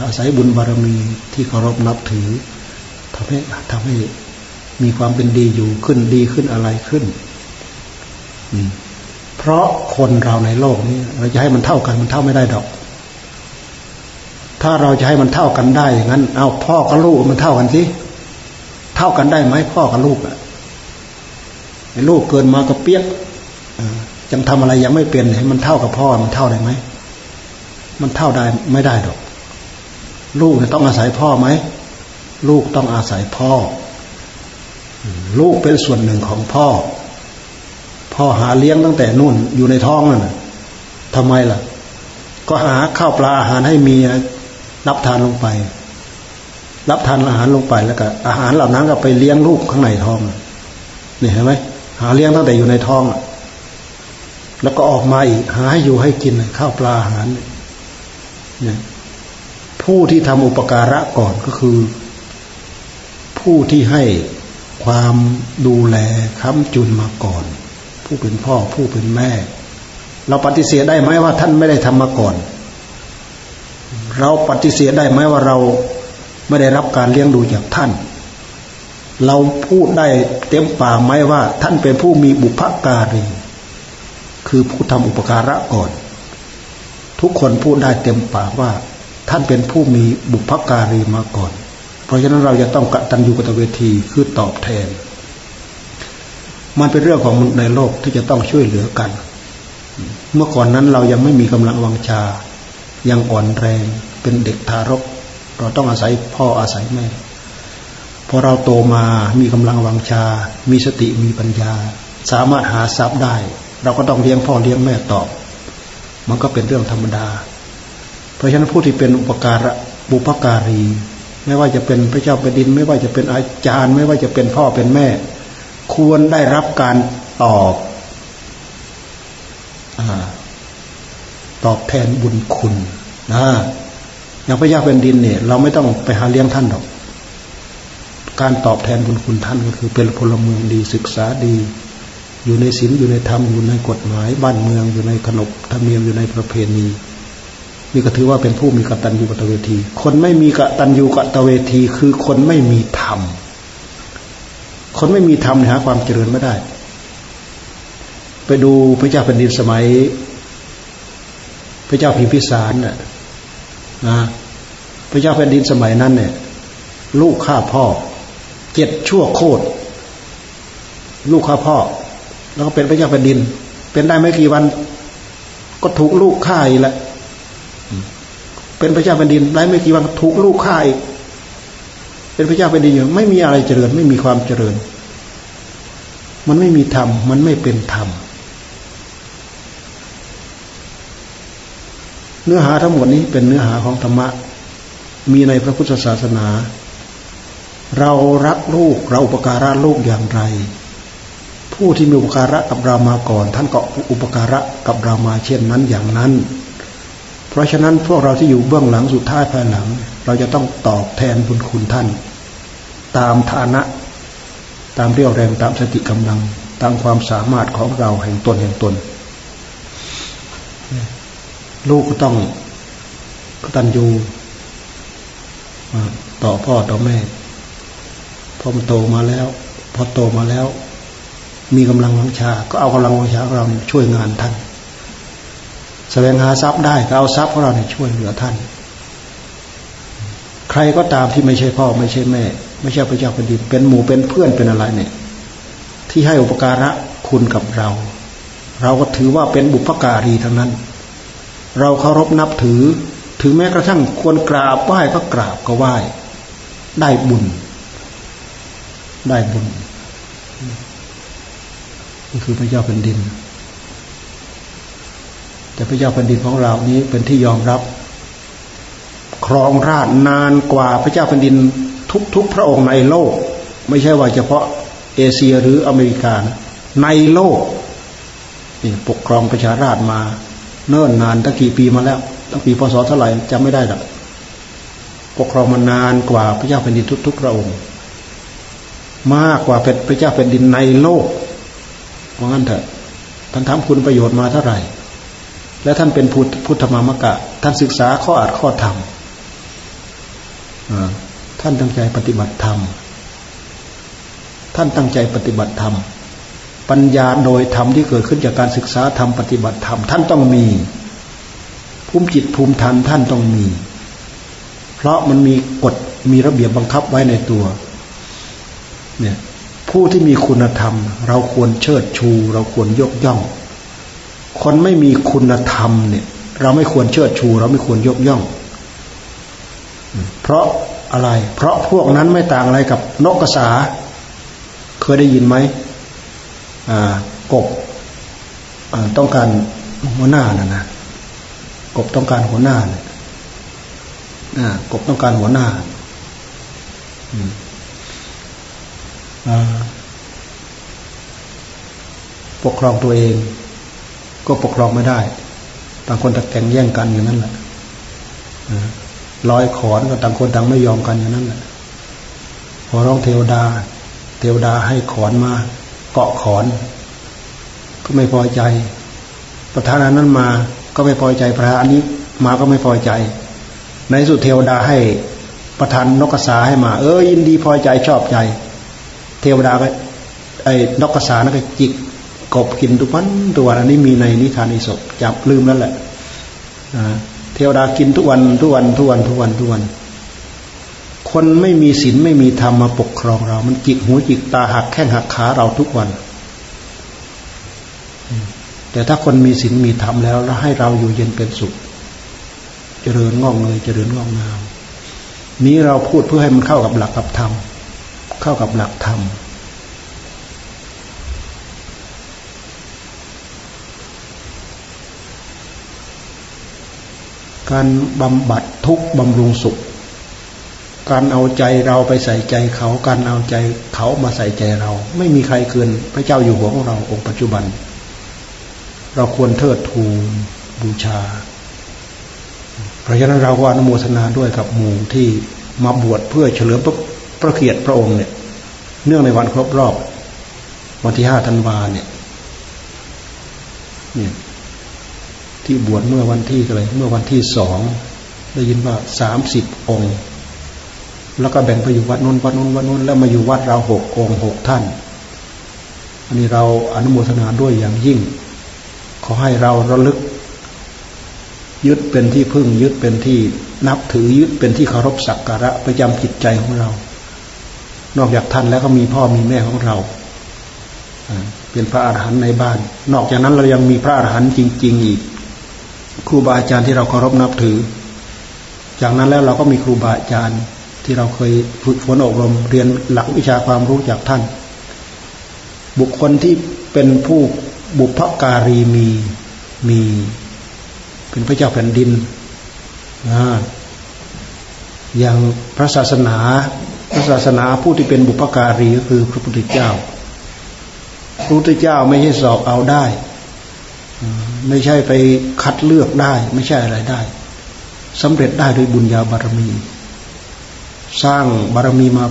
อาศัยบุญบารมีที่เคารพนับถือทำให้ทำให้มีความเป็นดีอยู่ขึ้นดีขึ้นอะไรขึ้นเพราะคนเราในโลกนี้เราจะให้มันเท่ากันมันเท่าไม่ได้ดอก ถ้าเราจะให้มันเท่ากันได้อย่างนั้น เอาพ่อกับลูกมันเท่ากันสิเท่ากันได้ไหมพ่อกับลูกอะ ลูกเกินมาก็เปียกยังทำอะไรยังไม่เป็นให้มันเท่ากับพ่อมันเท่าได้ไหมมันเท่าได้ไม่ได้หรอก ลูกต้องอาศัยพ่อไหมลูกต้องอาศัยพ่อ ลูกเป็นส่วนหนึ่งของพ่อ พ่อหาเลี้ยงตั้งแต่นู่นอยู่ในท้องนั่นทำไมล่ะ ก็หาข้าวปลาอาหารให้เมียรับทานลงไป รับทานอาหารลงไปแล้วก็อาหารเหล่านั้นก็ไปเลี้ยงลูกข้างในท้องนี่เห็นไหม หาเลี้ยงตั้งแต่อยู่ในท้อง แล้วก็ออกมาอีก หาให้อยู่ให้กินข้าวปลาอาหารเนี่ยผู้ที่ทำอุปการะก่อนก็คือ ผู้ที่ให้ความดูแลค้ำจุนมาก่อน ผู้เป็นพ่อผู้เป็นแม่ เราปฏิเสธได้ไหมว่าท่านไม่ได้ทำมาก่อน เราปฏิเสธได้ไหมว่าเราไม่ได้รับการเลี้ยงดูจากท่าน เราพูดได้เต็มปากไหมว่า ท่านเป็นผู้มีบุพการี คือผู้ทำอุปการะก่อน ทุกคนพูดได้เต็มปากว่า ท่านเป็นผู้มีบุพการีมาก่อน เพราะฉะนั้นเราจะต้องกตัญญูกตเวทีคือตอบแทน มันเป็นเรื่องของในโลกที่จะต้องช่วยเหลือกัน เมื่อก่อนนั้นเรายังไม่มีกำลังวังชา ยังอ่อนแรงเป็นเด็กทารก เราต้องอาศัยพ่ออาศัยแม่ พอเราโตมามีกำลังวังชา มีสติมีปัญญา สามารถหาทรัพย์ได้ เราก็ต้องเลี้ยงพ่อเลี้ยงแม่ตอบ มันก็เป็นเรื่องธรรมดา เพราะฉะนั้นผู้ที่เป็นอุปการะบุพการี ไม่ว่าจะเป็นพระเจ้าแผ่นดิน ไม่ว่าจะเป็นอาจารย์ ไม่ว่าจะเป็นพ่อเป็นแม่ ควรได้รับการตอบอตอบแทนบุญคุณนะอย่างพระเจ้าแผ่นดินเนี่ย เราไม่ต้องไปหาเลี้ยงท่านหรอก การตอบแทนบุญคุณท่านก็คือเป็นพลเมืองดีศึกษาดี อยู่ในศีลอยู่ในธรรมอยู่ในกฎหมาย บ้านเมืองอยู่ในขนบธรรมเนียมอยู่ในประเพณีนี่ก็ถือว่าเป็นผู้มีกตัญญูกตเวที คนไม่มีกตัญญูกตเวที คือคนไม่มีธรรม คนไม่มีธรรมหาความเจริญไม่ได้ ไปดูพระเจ้าแผ่นดินสมัย พระเจ้าพิมพิสารน่ะนะพระเจ้าแผ่นดินสมัยนั้นเนี่ย ลูกฆ่าพ่อ เจ็ดชั่วโคตรลูกฆ่าพ่อ แล้วก็เป็นพระเจ้าแผ่นดิน เป็นได้ไม่กี่วัน ก็ถูกลูกฆ่าอีกแล้วเป็นพระเจ้าแผ่นดินได้ไม่กี่วันถูกลูกฆ่าอีกเป็นพระเจ้าแผ่นดินอยู่ไม่มีอะไรเจริญ ไม่มีความเจริญ มันไม่มีธรรมมันไม่เป็นธรรมเนื้อหาทั้งหมดนี้เป็นเนื้อหาของธรรมะ มีในพระพุทธศาสนา เรารักลูกเราอุปการะลูกอย่างไร ผู้ที่มีอุปการะกับเรามาก่อน ท่านก็อุปการะกับเรามาเช่นนั้นอย่างนั้น เพราะฉะนั้นพวกเราที่อยู่เบื้องหลังสุดท้ายภายหลัง เราจะต้องตอบแทนบุญคุณท่าน ตามฐานะ ตามเรี่ยวแรงตามสติกำลัง ตามความสามารถของเราแห่งตนแห่งตน ลูกก็ต้องกตัญญูต่อพ่อต่อแม่ พอมันโตมาแล้ว พอโตมาแล้ว มีกำลังวังชา ก็เอากำลังวังชาของเราช่วยงานท่านแสวงหาทรัพย์ได้ก็เอาทรัพย์ของเราเนี่ยช่วยเหลือท่าน ใครก็ตามที่ไม่ใช่พ่อไม่ใช่แม่ ไม่ใช่พระเจ้าแผ่นดินเป็นหมู่เป็นเพื่อนเป็นอะไรเนี่ย ที่ให้อุปการะคุณกับเรา เราก็ถือว่าเป็นบุพการีทั้งนั้น เราเคารพนับถือ ถึงแม้กระทั่งควรกราบไหว้ก็กราบก็ไหว้ ได้บุญ ได้บุญนี่คือพระเจ้าแผ่นดิน แต่พระเจ้าแผ่นดินของเรานี้เป็นที่ยอมรับ ครองราชนานกว่าพระเจ้าแผ่นดินทุกๆพระองค์ในโลก ไม่ใช่ว่าเฉพาะเอเชียหรืออเมริกานะในโลกปกครองประชาราชมา เนิ่นนานตั้งกี่ปีมาแล้วตั้งปีพศเท่าไหร่จำไม่ได้หรอกปกครองมานานกว่าพระเจ้าแผ่นดินทุกๆพระองค์ มากกว่าเป็นพระเจ้าแผ่นดินในโลกเพราะงั้นเถอะท่านทำคุณประโยชน์มาเท่าไหร่ และท่านเป็นพุทธมามกะ ท่านศึกษาข้ออัดข้อธรรมท่านตั้งใจปฏิบัติธรรม ท่านตั้งใจปฏิบัติธรรม ปัญญาโดยธรรมที่เกิดขึ้นจากการศึกษาธรรมปฏิบัติธรรมท่านต้องมี ภูมิจิตภูมิธรรมท่านต้องมี เพราะมันมีกฎมีระเบียบบังคับไว้ในตัว เนี่ยผู้ที่มีคุณธรรม เราควรเชิดชู เราควรยกย่อง คนไม่มีคุณธรรมเนี่ย เราไม่ควรเชิดชู เราไม่ควรยกย่อง เพราะอะไร เพราะพวกนั้นไม่ต่างอะไรกับนกกระสา เคยได้ยินไหมกบต้องการหัวหน้านะนะกบต้องการหัวหน้านี่ยกบต้องการหัวหน้า ปกครองตัวเอง ก็ปกครองไม่ได้ต่างคนต่างแข่งแย่งกันอย่างนั้นแหละลอยขอนก็ต่างคนต่างไม่ยอมกันอย่างนั้นแหละพอร้องเทวดา เทวดาให้ขอนมา เกาะขอน ก็ไม่พอใจ ประธานนั้นมา ก็ไม่พอใจพระอันนี้มาก็ไม่พอใจ ในสุดเทวดาให้ประธานนกกระสาให้มา เออยินดีพอใจชอบใจ เทวดาก็ไอ้นกกระสานั่นก็จิกกบกินทุกวันทุกวันอันนี้มีในนิทานอิศบจับลืมแล้วแหละเทวดากินทุกวันทุกวันทุกวันทุกวันทุกวัน คนไม่มีศีลไม่มีธรรมมาปกครองเรา มันจิกหัวจิกตาหักแข้งหักขาเราทุกวัน แต่ถ้าคนมีศีลมีธรรมแล้วแล้วให้เราอยู่เย็นเป็นสุข เจริญงอกเงยเจริญงอกงาม นี้เราพูดเพื่อให้มันเข้ากับหลักกับธรรม เข้ากับหลักธรรม การบำบัดทุกบำรุงสุข การเอาใจเราไปใส่ใจเขา การเอาใจเขามาใส่ใจเรา ไม่มีใครเกินพระเจ้าอยู่หัวของเราองค์ปัจจุบัน เราควรเทิดทูนบูชาเพราะฉะนั้นเราก็อนุโมทนาด้วยกับหมู่ที่มาบวชเพื่อเฉลิมพระ พระเกียรติพระองค์เนี่ย เนื่องในวันครบรอบ วันที่ห้าธันวาเนี่ยเนี่ย ที่บวชเมื่อวันที่อะไรเมื่อวันที่สองได้ยินว่าสามสิบองค์ แล้วก็แบ่งไปอยู่วัดนู้นวัดนู้นวัดนู้นแล้วมาอยู่วัดเราหกองค์หกท่าน อันนี้เราอนุโมทนาด้วยอย่างยิ่ง ขอให้เราระลึก ยึดเป็นที่พึ่งยึดเป็นที่นับถือยึดเป็นที่เคารพสักการะประจำจิตใจของเรา นอกจากท่านแล้วก็มีพ่อมีแม่ของเราเป็นพระอาหารหันต์ในบ้าน นอกจากนั้นเรายังมีพระอาหารหันต์จริง ๆ อีก ครูบาอาจารย์ที่เราเคารพนับถือ จากนั้นแล้วเราก็มีครูบาอาจารย์ที่เราเคยฝึกฝนอบรมเรียนหลักวิชาความรู้จากท่าน บุคคลที่เป็นผู้บุพการีมีมีเป็นพระเจ้าแผ่นดินนะอย่างพระศาสนา พระศาสนาผู้ที่เป็นบุพการีก็คือพระพุทธเจ้า พระพุทธเจ้าไม่ใช่สอบเอาได้ ไม่ใช่ไปคัดเลือกได้ ไม่ใช่อะไรได้สำเร็จได้ด้วยบุญญาบารมี สร้างบารมีมา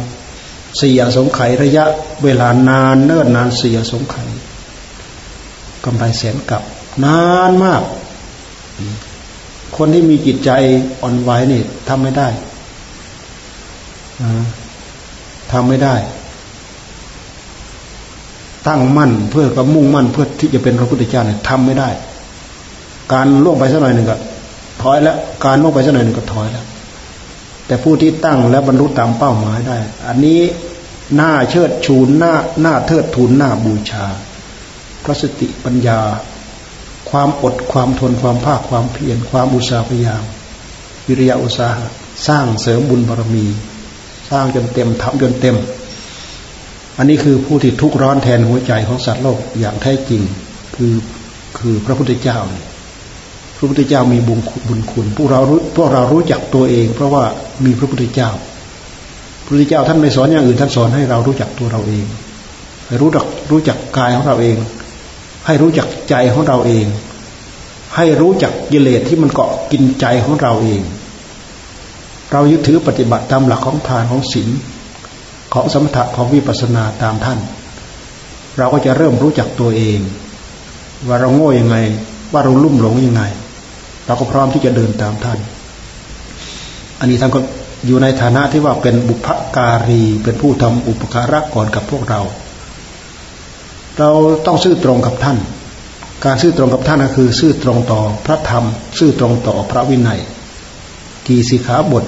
เสียสงไขระยะเวลานานเนิ่นนานเสียสงไขกำไรแสนกับ นานมาก คนที่มีจิตใจอ่อนไหวนี่ทำไม่ได้ ทำไม่ได้ ตั้งมั่นเพื่อก็มุ่งมั่นเพื่อที่จะเป็นพระพุทธเจ้าเนี่ยทำไม่ได้ การล่วงไปสักหน่อยหนึ่งก็ถอยแล้ว การล่วงไปสักหน่อยหนึ่งก็ถอยแล้ว แต่ผู้ที่ตั้งและบรรลุตามเป้าหมายได้ อันนี้หน้าเชิดชูนหน้าหน้าเทิดทูนหน้าบูชา พระสติปัญญา ความอดความทนความภาคความเพียรความอุตสาหพยายามวิริยะอุตสาหะสร้างเสริมบุญบารมี ร้างจนเต็มทำจนเต็ม อันนี้คือผู้ที่ทุกร้อนแทนหัวใจของสัตว์โลกอย่างแท้จริง คือคือพระพุทธเจ้าเนี่ยพระพุทธเจ้ามีบุญบุญคุณพวกเราพวกเรารู้จักตัวเอง เพราะว่ามีพระพุทธเจ้า พระพุทธเจ้าท่านไม่สอนอย่างอื่นท่านสอนให้เรารู้จักตัวเราเองให้รู้จักรู้จักกายของเราเอง ให้รู้จักใจของเราเอง ให้รู้จักกิเลสที่มันเกาะกินใจของเราเอง เรายึดถือปฏิบัติตามหลักของทานของศีลของสมถะของวิปัสสนาตามท่าน เราก็จะเริ่มรู้จักตัวเอง ว่าเราโง่ยังไง ว่าเราลุ่มหลงยังไง เราก็พร้อมที่จะเดินตามท่าน อันนี้ท่านก็อยู่ในฐานะที่ว่าเป็นบุพการี เป็นผู้ทำอุปการะก่อนกับพวกเรา เราต้องซื่อตรงกับท่าน การซื่อตรงกับท่านก็คือ ซื่อตรงต่อพระธรรม ซื่อตรงต่อพระวินัยกีสิขาบท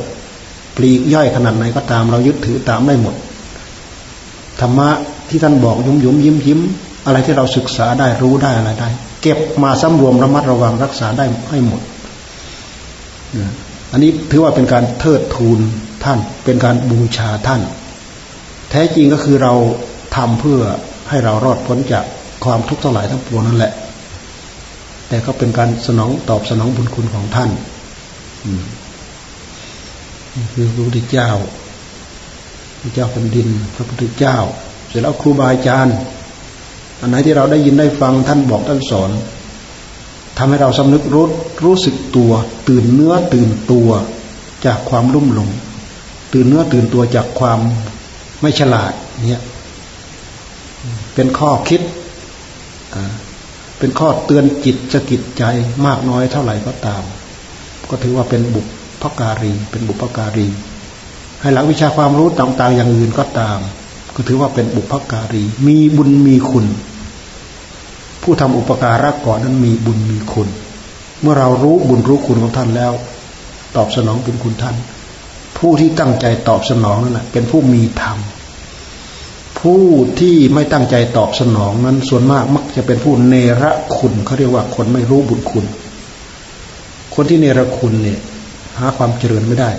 ปลีกย่อยขนาดไหนก็ตาม เรายึดถือตามได้หมดธรรมะที่ท่านบอกยุ่มยุ่มยิ้มยิ้มอะไรที่เราศึกษาได้รู้ได้อะไรได้ เก็บมาสำรวมระมัดระวังรักษาได้ให้หมดอันนี้ถือว่าเป็นการเทิดทูนท่าน เป็นการบูชาท่าน แท้จริงก็คือเราทำเพื่อให้เรารอดพ้นจากความทุกข์ทั้งหลายทั้งปวงนั่นแหละ แต่ก็เป็นการสนองตอบสนองบุญคุณของท่าน คือพระพุทธเจ้าพระเจ้าแผ่นดิน พระพุทธเจ้า เสร็จแล้วครูบาอาจารย์อันไหนที่เราได้ยินได้ฟังท่านบอกท่านสอนทำให้เราสำนึกรู้รู้สึกตัว ตื่นเนื้อตื่นตัวจากความลุ่มหลง ตื่นเนื้อตื่นตัวจากความไม่ฉลาดเนี่ยเป็นข้อคิดเป็นข้อเตือนจิตสกิดใจมากน้อยเท่าไหร่ก็ตาม ก็ถือว่าเป็นบุ พการี เป็นบุพการีให้หลังวิชาความรู้ต่างๆ อย่างอื่นก็ตาม ก็ถือว่าเป็นบุพการี มีบุญมีคุณ ผู้ทำอุปการะก่อนนั้นมีบุญมีคุณ เมื่อเรารู้บุญรู้คุณของท่านแล้ว ตอบสนองบุญคุณท่าน ผู้ที่ตั้งใจตอบสนองนั่นแหละเป็นผู้มีธรรมผู้ที่ไม่ตั้งใจตอบสนองนั้นส่วนมากมักจะเป็นผู้เนรคุณเขาเรียกว่าคนไม่รู้บุญคุณ คนที่เนรคุณเนี่ย หาความเจริญไม่ได้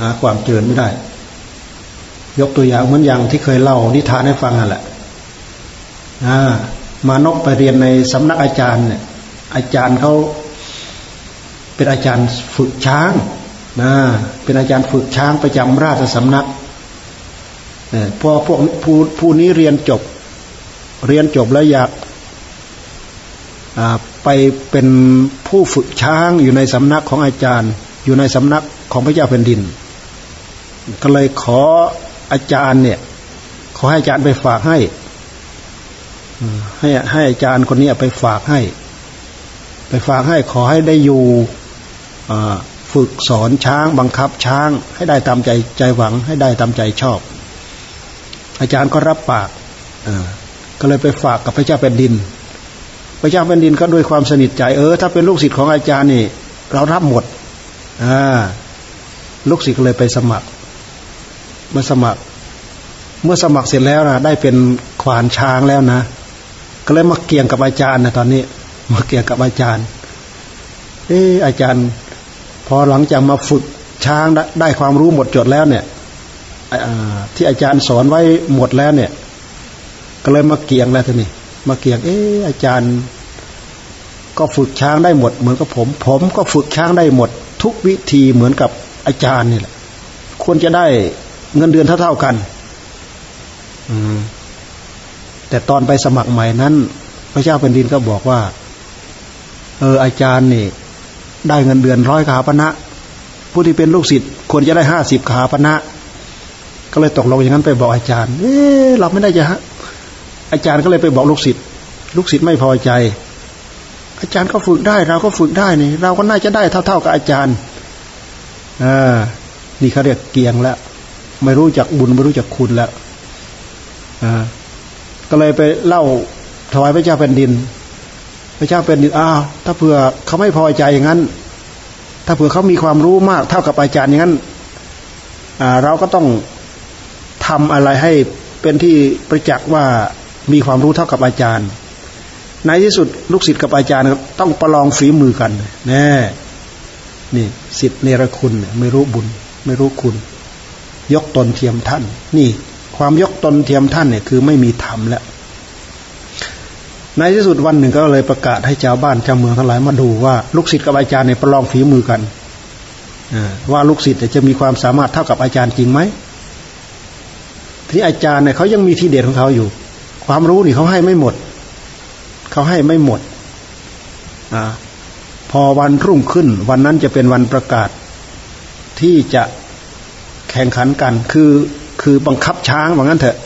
หาความเจริญไม่ได้ ยกตัวอย่างเหมือนอย่างที่เคยเล่านิทานให้ฟังนั่นแหละมานกไปเรียนในสำนักอาจารย์เนี่ย อาจารย์เขาเป็นอาจารย์ฝึกช้างนะเป็นอาจารย์ฝึกช้างประจำราชสำนักพอพวกผู้ผู้นี้เรียนจบ เรียนจบแล้วอยาก ไปเป็นผู้ฝึกช้างอยู่ในสำนักของอาจารย์ อยู่ในสำนักของพระเจ้าแผ่นดิน ก็เลยขออาจารย์เนี่ย ขอให้อาจารย์ไปฝากให้ให้ให้อาจารย์คนนี้ไปฝากให้ ไปฝากให้ขอให้ได้อยู่ฝึกสอนช้างบังคับช้าง ให้ได้ตามใจใจหวัง ให้ได้ตามใจชอบ อาจารย์ก็รับปากก็เลยไปฝากกับพระเจ้าแผ่นดิน พระเจ้าแผ่นดินก็ด้วยความสนิทใจเออ ถ้าเป็นลูกศิษย์ของอาจารย์นี่ เรารับหมดลูกศิษย์ก็เลยไปสมัครมาสมัคร เมื่อสมัครเสร็จแล้วนะได้เป็นขวานช้างแล้วนะ ก็เลยมาเกี่ยงกับอาจารย์นะตอนนี้ มาเกี่ยงกับอาจารย์ เอออาจารย์ พอหลังจากมาฝึกช้างได้ความรู้หมดจดแล้วเนี่ยที่อาจารย์สอนไว้หมดแล้วเนี่ย ก็เลยมาเกี่ยงแล้วทีนี้ มาเกี่ยงเอออาจารย์ ก็ฝึกช้างได้หมด เหมือนกับผม ผมก็ฝึกช้างได้หมด ทุกวิธีเหมือนกับอาจารย์นี่แหละควรจะได้เงินเดือนเท่าๆกันแต่ตอนไปสมัครใหม่นั้น พระเจ้าแผ่นดินก็บอกว่า เออ อาจารย์นี่ ได้เงินเดือนร้อยขาพนะผู้ที่เป็นลูกศิษย์ควรจะได้ห้าสิบขาพนะก็เลยตกลงอย่างนั้นไปบอกอาจารย์ เออเราไม่ได้จะ อาจารย์ก็เลยไปบอกลูกศิษย์ลูกศิษย์ไม่พอใจ อาจารย์ก็ฝึกได้ เราก็ฝึกได้นี่ เราก็น่าจะได้เท่าๆกับอาจารย์อ่านี่เขาเรียกเกียงแล้วไม่รู้จักบุญไม่รู้จักคุณแล้วอ่าก็เลยไปเล่าถวายพระเจ้าแผ่นดิน พระเจ้าแผ่นดินอ้าวถ้าเผื่อเขาไม่พอใจอย่างนั้น ถ้าเผื่อเขามีความรู้มากเท่ากับอาจารย์อย่างนั้นเราก็ต้องทำอะไรให้เป็นที่ประจักษ์ว่า มีความรู้เท่ากับอาจารย์ ในที่สุดลูกศิษย์กับอาจารย์ต้องประลองฝีมือกันแน่นี่สิทธิเนรคุณไม่รู้บุญ ไม่รู้คุณ ยกตนเทียมท่าน นี่ ความยกตนเทียมท่านเนี่ยคือไม่มีธรรมแล้วในที่สุดวันหนึ่งก็เลยประกาศให้ชาวบ้านชาวเมืองทั้งหลายมาดูว่าลูกศิษย์กับอาจารย์เนี่ยประลองฝีมือกันว่าลูกศิษย์จะมีความสามารถเท่ากับอาจารย์จริงไหมที่อาจารย์เนี่ยเขายังมีทีเด็ดของเขาอยู่ ความรู้นี่เขาให้ไม่หมด เขาให้ไม่หมดอพอวันรุ่งขึ้น วันนั้นจะเป็นวันประกาศ ที่จะแข่งขันกัน คือคือบังคับช้างว่างั้นเถอะ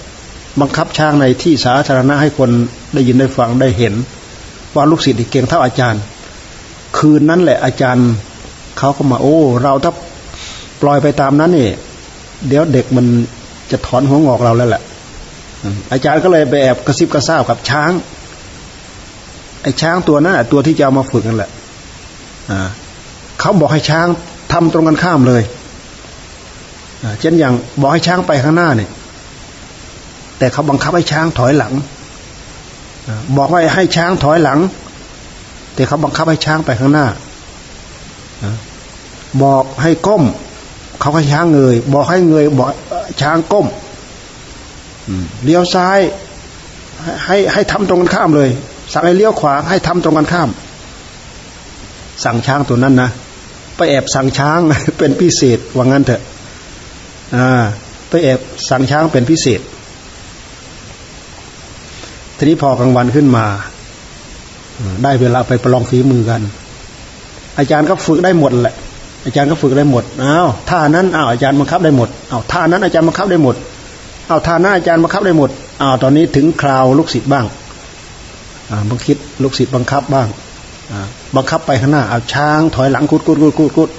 บังคับช้างในที่สาธารณะให้คนได้ยินได้ฟังได้เห็น ว่าลูกศิษย์เก่งเท่าอาจารย์ คืนนั้นแหละอาจารย์เขาก็มาโอ้ เราถ้าปล่อยไปตามนั้นนี่เดี๋ยวเด็กมันจะถอนหัวงอกเราแล้วแหละ อาจารย์ก็เลยไปแอบกระซิบกระซาบกับช้าง ไอ้ช้างตัวนั้นตัวที่จะเอามาฝึกนั่นแหละเขาบอกให้ช้างทำตรงกันข้ามเลยเช่นอย่างบอกให้ช้างไปข้างหน้าเนี่ย แต่เขาบังคับให้ช้างถอยหลังบอกว่าให้ช้างถอยหลัง แต่เขาบังคับให้ช้างไปข้างหน้าบอกให้ก้ม เขาให้ช้างเงย บอกให้เงย บอกช้างก้ม เลี้ยวซ้าย ให้ให้ทำตรงกันข้ามเลย สั่งให้เลี้ยวขวาให้ทำตรงกันข้าม สั่งช้างตัวนั้นนะไปแอบสั่งช้างเป็นพิเศษว่างั้นเถอะอ่าไปแอบสั่งช้างเป็นพิเศษ ทีนี้พอกลางวันขึ้นมา ได้เวลาไปประลองฝีมือกัน อาจารย์ก็ฝึกได้หมดแหละ อาจารย์ก็ฝึกได้หมด อ้าวท่านั้น อ้าวอาจารย์บังคับได้หมด อ้าวท่านั้นอาจารย์บังคับได้หมด เอาวท่านั้นอาจารย์บังคับได้หมดอ้าวตอนนี้ถึงคราวลูกศิษย์บ้างอ่าบังคิดลูกศิษย์บังคับบ้างอ่าบังคับไปข้างหน้าเอาช้างถอยหลังกุดกุดกุดกุดกุด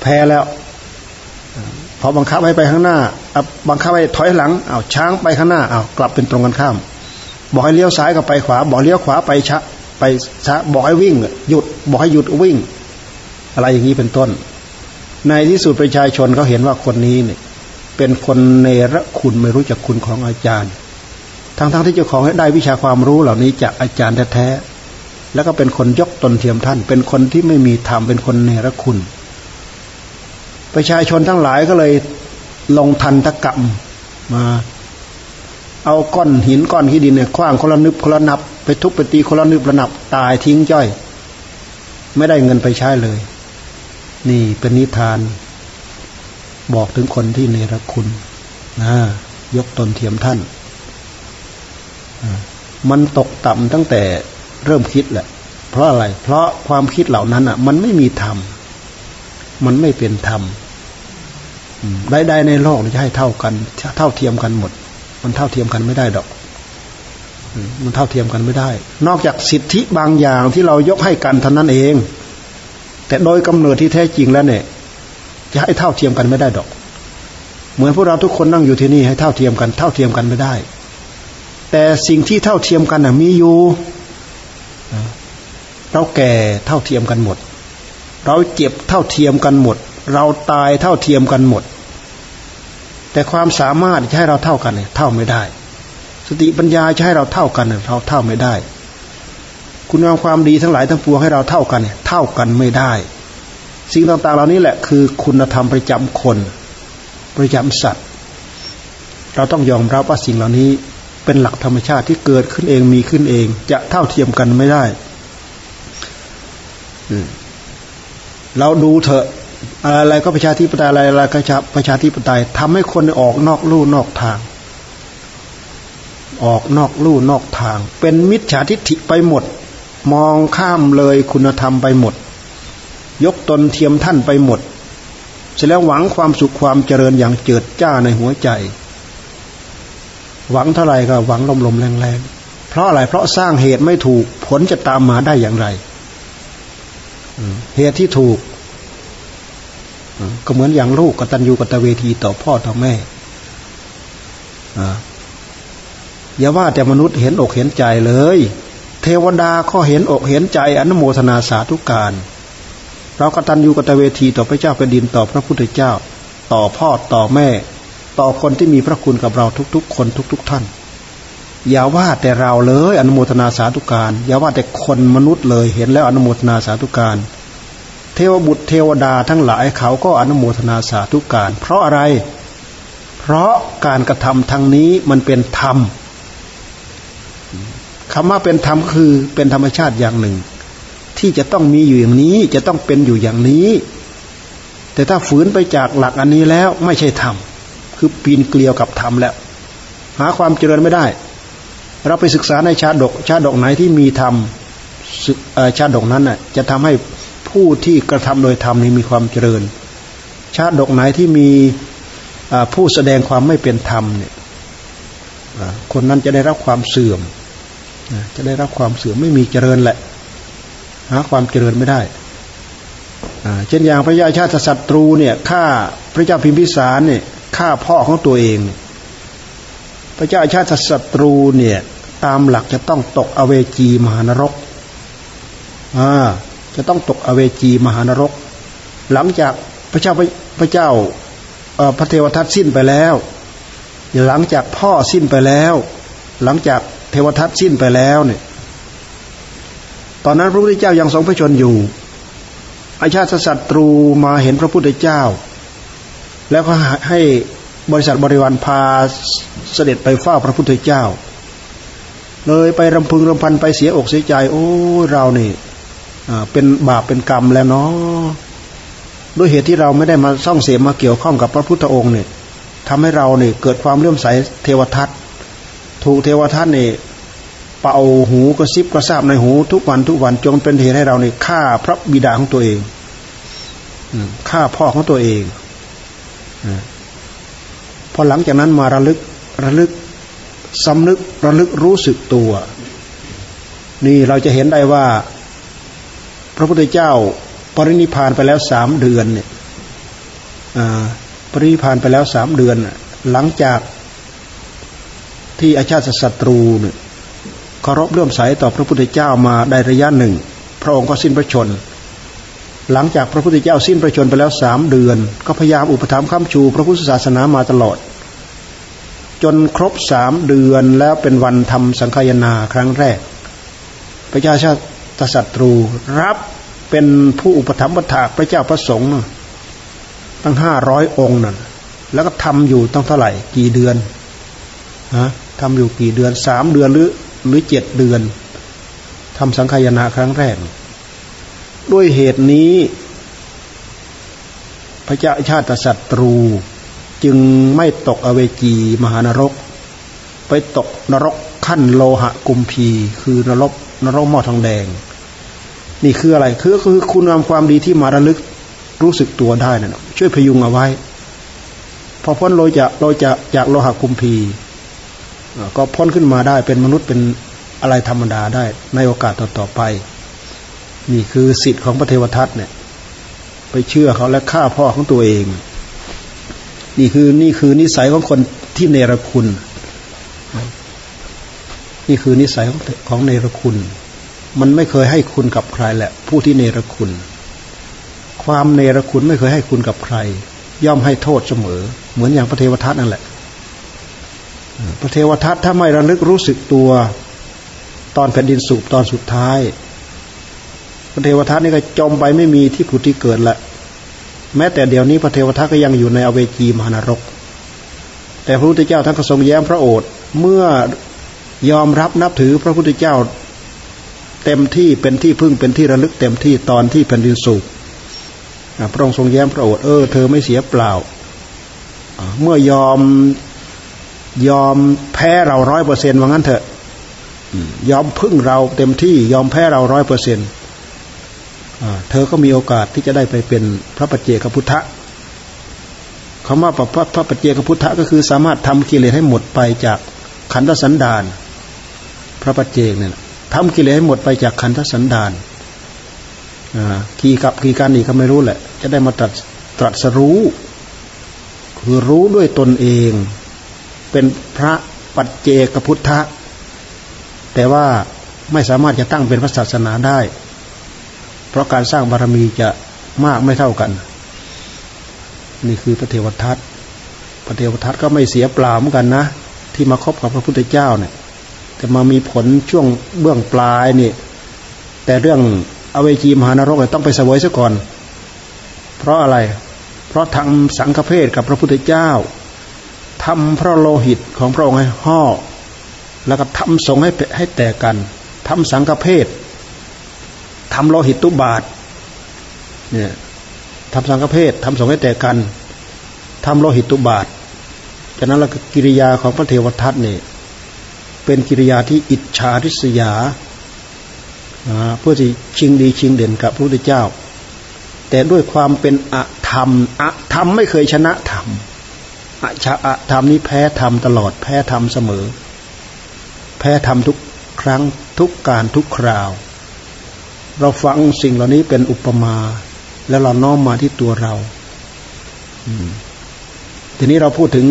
แพ้แล้วพอบังคับให้ไปข้างหน้าบังคับให้ถอยหลังเอาช้างไปข้างหน้าเอากลับเป็นตรงกันข้าม บอกให้เลี้ยวซ้ายก็ไปขวา บอกเลี้ยวขวาไปชะไปชะบอกให้วิ่ง หยุดบอกให้หยุดวิ่ง อะไรอย่างนี้เป็นต้น ในที่สุดประชาชนเขาเห็นว่าคนนี้เนี่ย เป็นคนเนรคุณไม่รู้จักคุณของอาจารย์ ทั้งๆทที่เจ้าของได้วิชาความรู้เหล่านี้จากอาจารย์แท้ๆแล้วก็เป็นคนยกตนเทียมท่าน เป็นคนที่ไม่มีธรรมเป็นคนเนรคุณ ประชาชนทั้งหลายก็เลยลงทันตกรรมมา เอาก้อนหินก้อนขี้ดินเนี่ยคว้างคนละนึบคนละนับ ไปทุบไปตีคนละนึบระนับตายทิ้งจ้อย ไม่ได้เงินไปใช้เลย นี่เป็นนิทาน บอกถึงคนที่เนรคุณนะยกตนเทียมท่าน มันตกต่ำตั้งแต่เริ่มคิดแหละ เพราะอะไร เพราะความคิดเหล่านั้นอะ มันไม่มีธรรม มันไม่เป็นธรรมได้ในโลกจะให้เท่ากัน เท่าเทียมกันหมด มันเท่าเทียมกันไม่ได้ดอกมันเท่าเทียมกันไม่ได้ นอกจากสิทธิบางอย่างที่เรายกให้กันเท่านั้นเอง แต่โดยกำเนิดที่แท้จริงแล้วเนี่ย จะให้เท่าเทียมกันไม่ได้ดอก เหมือนพวกเราทุกคนนั่งอยู่ที่นี่ให้เท่าเทียมกัน เท่าเทียมกันไม่ได้ แต่สิ่งที่เท่าเทียมกันมีอยู่เราแก่เท่าเทียมกันหมด เราเจ็บเท่าเทียมกันหมด เราตายเท่าเทียมกันหมด แต่ความสามารถจะให้เราเท่ากันเนี่ยเท่าไม่ได้ สติปัญญาจะให้เราเท่ากันเนี่ยเราเท่าไม่ได้ คุณงามความดีทั้งหลายทั้งปวงให้เราเท่ากันเนี่ยเท่ากันไม่ได้ สิ่งต่างๆ เหล่านี้แหละคือคุณธรรมประจำคน ประจำสัตว์ เราต้องยอมรับว่าสิ่งเหล่านี้เป็นหลักธรรมชาติที่เกิดขึ้นเองมีขึ้นเอง จะเท่าเทียมกันไม่ได้เราดูเถอะอะไรก็ประชาธิปไตยอะไรอะไรก็ประชาธิปไตยทำให้คนออกนอกลู่นอกทาง ออกนอกลู่นอกทาง เป็นมิจฉาทิฏฐิไปหมด มองข้ามเลยคุณธรรมไปหมด ยกตนเทียมท่านไปหมด เสร็จแล้วหวังความสุขความเจริญอย่างเจิดจ้าในหัวใจ หวังเท่าไหร่ก็หวังลมลมแรงแรงเพราะอะไร เพราะสร้างเหตุไม่ถูกผลจะตามมาได้อย่างไร เหตุที่ถูก ก็เหมือนอย่างลูกกตัญญูกตเวทีต่อพ่อต่อแม่อย่าว่าแต่มนุษย์เห็นอกเห็นใจเลย เทวดาก็เห็นอกเห็นใจอนุโมทนาสาธุการ เรากตัญญูกตเวทีต่อพระเจ้าแผ่นดินต่อพระพุทธเจ้า ต่อพ่อต่อแม่ ต่อคนที่มีพระคุณกับเราทุกๆ คนทุก ๆ ท่าน อย่าว่าแต่เราเลยอนุโมทนาสาธุการ อย่าว่าแต่คนมนุษย์เลยเห็นแล้วอนุโมทนาสาธุการ เทวบุตรเทวดาทั้งหลายเขาก็อนุโมทนาสาธุการ เพราะอะไร เพราะการกระทำทางนี้มันเป็นธรรมคำว่าเป็นธรรมคือเป็นธรรมชาติอย่างหนึ่ง ที่จะต้องมีอยู่อย่างนี้จะต้องเป็นอยู่อย่างนี้ แต่ถ้าฝืนไปจากหลักอันนี้แล้วไม่ใช่ธรรมคือปีนเกลียวกับธรรมแล้ว หาความเจริญไม่ได้ เราไปศึกษาในชาดก ชาดกไหนที่มีธรรมชาดกนั้นน่ะจะทำให้ผู้ที่กระทำโดยธรรมนี้มีความเจริญ ชาดกไหนที่มีผู้แสดงความไม่เป็นธรรมเนี่ยคนนั้นจะได้รับความเสื่อมจะได้รับความเสื่อมไม่มีเจริญแหละ หาความเจริญไม่ได้เช่นอย่างพระยาชาติศัตรูเนี่ยฆ่าพระเจ้าพิมพิสารเนี่ยฆ่าพ่อของตัวเอง พระเจ้าชาติศัตรูเนี่ยตามหลักจะต้องตกอเวจีมหานรกจะต้องตกอเวจีมหานรก หลังจากพระเจ้าพระเจ้าพระเทวทัตสิ้นไปแล้ว หลังจากพ่อสิ้นไปแล้ว หลังจากเทวทัตสิ้นไปแล้วเนี่ย ตอนนั้นพระพุทธเจ้ายังทรงพระชนอยู่อาชาติศัตรูมาเห็นพระพุทธเจ้า แล้วก็ให้บริษัทบริวารพาเสด็จไปเฝ้าพระพุทธเจ้า เลยไปรำพึงรำพันไปเสียอกเสียใจ โอ้เราเนี่เป็นบาปเป็นกรรมแล้วเนาะด้วยเหตุที่เราไม่ได้มาซ่องเสียมาเกี่ยวข้องกับพระพุทธองค์เนี่ยทำให้เราเนี่ยเกิดความเลื่อมใสเทวทัตถูกเทวทัตเนี่ย เป่าหูกระซิบกระซาบในหูทุกวันทุกวันจนเป็นเหตุให้เราเนี่ยฆ่าพระบิดาของตัวเองฆ่าพ่อของตัวเองพอหลังจากนั้นมาระลึกระลึกสำนึกระลึกรู้สึกตัว นี่เราจะเห็นได้ว่า พระพุทธเจ้าปรินิพานไปแล้วสามเดือนเนี่ยปรินิพานไปแล้วสามเดือน หลังจากที่อาชาติศัตรูเนี่ย เคารพเลื่อมใสต่อพระพุทธเจ้ามาได้ระยะหนึ่ง พระองค์ก็สิ้นพระชน หลังจากพระพุทธเจ้าสิ้นพระชนไปแล้วสามเดือน ก็พยายามอุปถัมภ์ค้ำชู พระพุทธศาสนามาตลอด จนครบสามเดือนแล้วเป็นวันทำสังฆยนาครั้งแรก พระเจ้าชาติศัตรูรับเป็นผู้อุปถัมภ์ประถากพระเจ้าพระสงฆ์ตั้งห้าร้อยองค์นั่นแล้วก็ทำอยู่ตั้งเท่าไหร่ กี่เดือนฮะทำอยู่กี่เดือนสามเดือนหรือ หรือเจ็ดเดือนทำสังขยาครั้งแรก ด้วยเหตุนี้ พระเจ้าชาติศัตรูจึงไม่ตกอเวจีมหานรก ไปตกนรกขั้นโลหะกุมพี คือนรกนรกหม้อทองแดง นี่คืออะไรคือคือคุณงามความดีที่มาระลึกรู้สึกตัวได้นะช่วยพยุงเอาไว้ พอพ้นโลจะโลจะจากโลหะกุมพี ก็พ้นขึ้นมาได้เป็นมนุษย์เป็นอะไรธรรมดาได้ในโอกาสต่อๆไป นี่คือสิทธิ์ของพระเทวทัตเนี่ย ไปเชื่อเขาและฆ่าพ่อของตัวเอง นี่คือนี่คือนิสัยของคนที่เนรคุณ นี่คือนิสัยของของเนรคุณ มันไม่เคยให้คุณกับใครแหละ ผู้ที่เนรคุณ ความเนรคุณไม่เคยให้คุณกับใคร ย่อมให้โทษเสมอ เหมือนอย่างพระเทวทัตนั่นแหละ พระเทวทัตถ้าไม่ระลึกรู้สึกตัว ตอนแผ่นดินสูบตอนสุดท้าย พระเทวทัตนี่ก็จมไปไม่มีที่ผุดที่เกิดละแม้แต่เดี๋ยวนี้พระเทวทัตก็ยังอยู่ในอเวจีมหานรก แต่พระพุทธเจ้าท่านก็ทรงแย้มพระโอษฐ์เมื่อยอมรับนับถือพระพุทธเจ้า เต็มที่เป็นที่พึ่งเป็นที่ระลึกเต็มที่ตอนที่แผ่นดินสูบพระองค์ทรงแย้มพระโอษฐ์เออเธอไม่เสียเปล่า เมื่อยอม ยอมแพ้เราร้อยเปอร์เซ็นต์ว่างั้นเถอะยอมพึ่งเราเต็มที่ยอมแพ้เราร้อยเปอร์เซ็นต์เธอก็มีโอกาสที่จะได้ไปเป็นพระปัจเจกพุทธะคำว่าพระพระปัจเจกพุทธะก็คือสามารถทำกิเลสให้หมดไปจากขันธสันดาน พระปัจเจกเนี่ยทำกิเลสให้หมดไปจากขันธสันดานกี่กับกี่การนี่ก็ไม่รู้แหละ จะได้มาตรัสตรัสรู้ คือรู้ด้วยตนเอง เป็นพระปัจเจกพุทธะ แต่ว่าไม่สามารถจะตั้งเป็นพระศาสนาได้ เพราะการสร้างบารมีจะมากไม่เท่ากัน นี่คือพระเทวทัตพระเทวทัตก็ไม่เสียเปล่าเหมือนกันนะ ที่มาคบกับพระพุทธเจ้าเนี่ยแต่มามีผลช่วงเบื้องปลายนี่ แต่เรื่องอเวจีมหานรกต้องไปสวยซะก่อน เพราะอะไร เพราะทำสังฆเพศกับพระพุทธเจ้า ทำพระโลหิตของพระองค์ให้ห่อแล้วก็ทำสงให้ให้แตกกันทำสังฆเพศทำโลหิตตุบาทเนี่ยทำสังฆเพศทำสงให้แตกกันทำโลหิตตุบาทฉะนั้นแล้วกิริยาของพระเทวทัตเนี่ยเป็นกิริยาที่อิจฉาริษยาเพื่อที่ชิงดีชิงเด่นกับพระพุทธเจ้า แต่ด้วยความเป็นอธรรมอธรรมไม่เคยชนะธรรม อชาอะธรรมนี้แพ้ธรรมตลอดแพ้ธรรมเสมอ แพ้ธรรมทุกครั้งทุกการทุกคราว เราฟังสิ่งเหล่านี้เป็นอุปมา แล้วเราน้อมมาที่ตัวเราทีนี้เราพูดถึง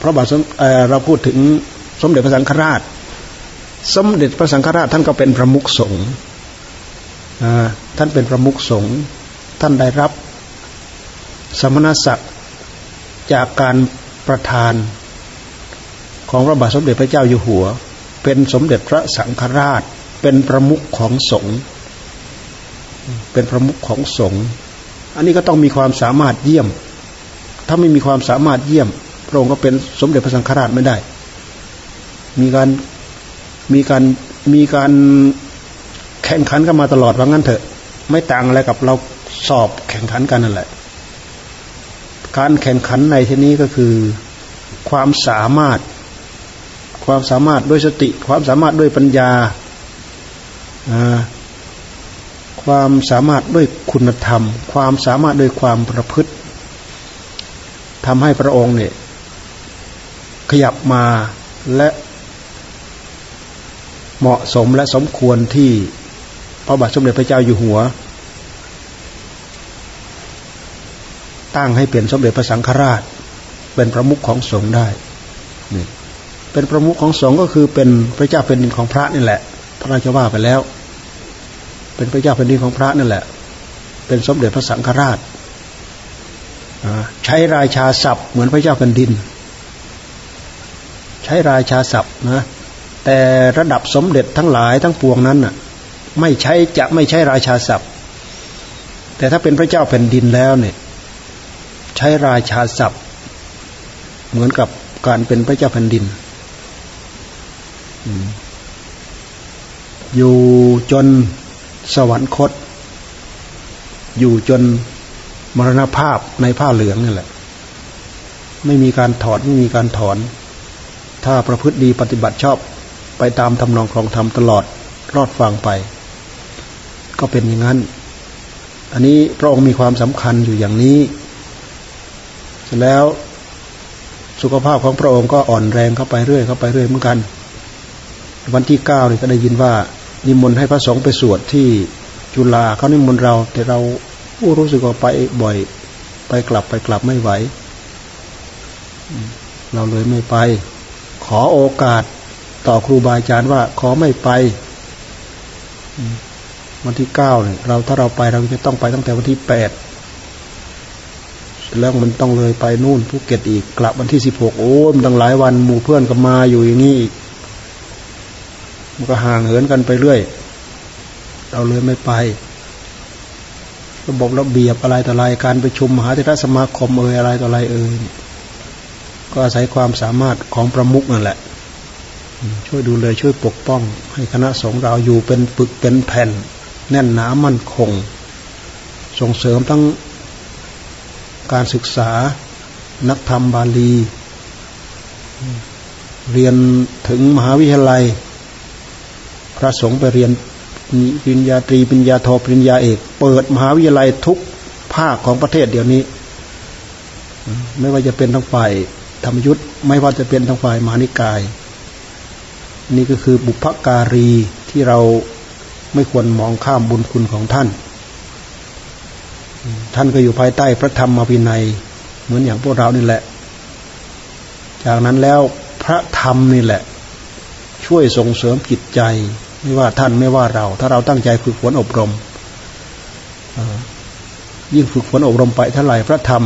พระบาทสมเราพูดถึงสมเด็จพระสังฆราช สมเด็จพระสังฆราชท่านก็เป็นประมุขสงฆ์ท่านเป็นประมุขสงฆ์ท่านได้รับ สมณศักดิ์ จากการประทานของพระบาทสมเด็จพระเจ้าอยู่หัว เป็นสมเด็จพระสังฆราช เป็นประมุขของสงฆ์เป็นประมุขของสงฆ์อันนี้ก็ต้องมีความสามารถเยี่ยม ถ้าไม่มีความสามารถเยี่ยม พระองค์ก็เป็นสมเด็จพระสังฆราชไม่ได้ มีการมีการมีการแข่งขันกันมาตลอดว่างั้นเถอะ ไม่ต่างอะไรกับเราสอบแข่งขันกันนั่นแหละ การแข่งขันในที่นี้ก็คือความสามารถ ความสามารถด้วยสติ ความสามารถด้วยปัญญา ความสามารถด้วยคุณธรรม ความสามารถด้วยความประพฤติทำให้พระองค์เนี่ย ขยับมาและเหมาะสมและสมควรที่พระบาทสมเด็จพระเจ้าอยู่หัว ตั้งให้เป็นสมเด็จพระสังฆราช เป็นประมุขของสงฆ์ได้นี่เป็นประมุขของสงฆ์ก็คือเป็นพระเจ้าเป็นดินของพระนี่แหละ พระราชว่าไปแล้ว เป็นพระเจ้าเป็นดินของพระนั่นแหละ เป็นสมเด็จพระสังฆราชใช้ราชาศัพท์เหมือนพระเจ้าแผ่นดิน ใช้ราชาศัพท์นะแต่ระดับสมเด็จทั้งหลายทั้งปวงนั้นน่ะ ไม่ใช่จะไม่ใช่ราชาศัพท์ แต่ถ้าเป็นพระเจ้าแผ่นดินแล้วเนี่ย ใช้ราชาศัพท์ เหมือนกับการเป็นพระเจ้าแผ่นดิน อยู่จนสวรรคต อยู่จนมรณภาพในผ้าเหลืองนี่แหละ ไม่มีการถอดไม่มีการถอน ถ้าประพฤติดีปฏิบัติชอบไปตามทำนองครองธรรมตลอดรอดฟังไป ก็เป็นอย่างนั้น อันนี้พระองค์มีความสำคัญอยู่อย่างนี้ สร็จแล้วสุขภาพของพระองค์ก็อ่อนแรงเข้าไปเรื่อยเข้าไปเรื่อยเหมือนกัน วันที่เก้าเนี่ยก็ได้ยินว่านิมนต์ให้พระสงฆ์ไปสวดที่จุฬาเขานิมนต์เรา แต่เรารู้สึกว่าไปบ่อย ไปกลับไปกลับไม่ไหว เราเลยไม่ไป ขอโอกาสต่อครูบาอาจารย์ว่า ขอไม่ไปวันที่เก้าเนี่ยเราถ้าเราไปเราจะต้องไปตั้งแต่วันที่แปด แล้วมันต้องเลยไปนู่นภูเก็ตอีกกลับวันที่สิบหกโอ้มันตั้งหลายวันหมู่เพื่อนก็มาอยู่อย่างนี้มันก็ห่างเหินกันไปเรื่อย เราเลยไม่ไประบบระเบียบอะไรต่ออะไรการไปชุมมหาเทรสมาคมเอ่ยอะไรต่ออะไรเอ่ยก็อาศัยความสามารถของประมุกนั่นแหละ ช่วยดูแลยช่วยปกป้อง ให้คณะสงฆ์เราอยู่เป็นปึกเป็นแผ่น แน่นหนามั่นคง ส่งเสริมทั้ง การศึกษานักธรรมบาลี เรียนถึงมหาวิทยาลัย พระสงฆ์ไปเรียนปริญญาตรีปริญญาโทปริญญาเอก เปิดมหาวิทยาลัยทุกภาคของประเทศเดี๋ยวนี้ ไม่ว่าจะเป็นทั้งฝ่ายธรรมยุทธ์ไม่ว่าจะเป็นทั้งฝ่ายมหานิกาย นี่ก็คือบุพการีที่เราไม่ควรมองข้ามบุญคุณของท่าน ท่านก็อยู่ภายใต้พระธรรมวินัย เหมือนอย่างพวกเรานี่แหละ จากนั้นแล้วพระธรรมนี่แหละ ช่วยส่งเสริมจิตใจ ไม่ว่าท่านไม่ว่าเรา ถ้าเราตั้งใจฝึกฝนอบรมยิ่งฝึกฝนอบรมไปเท่าไหร่พระธรรม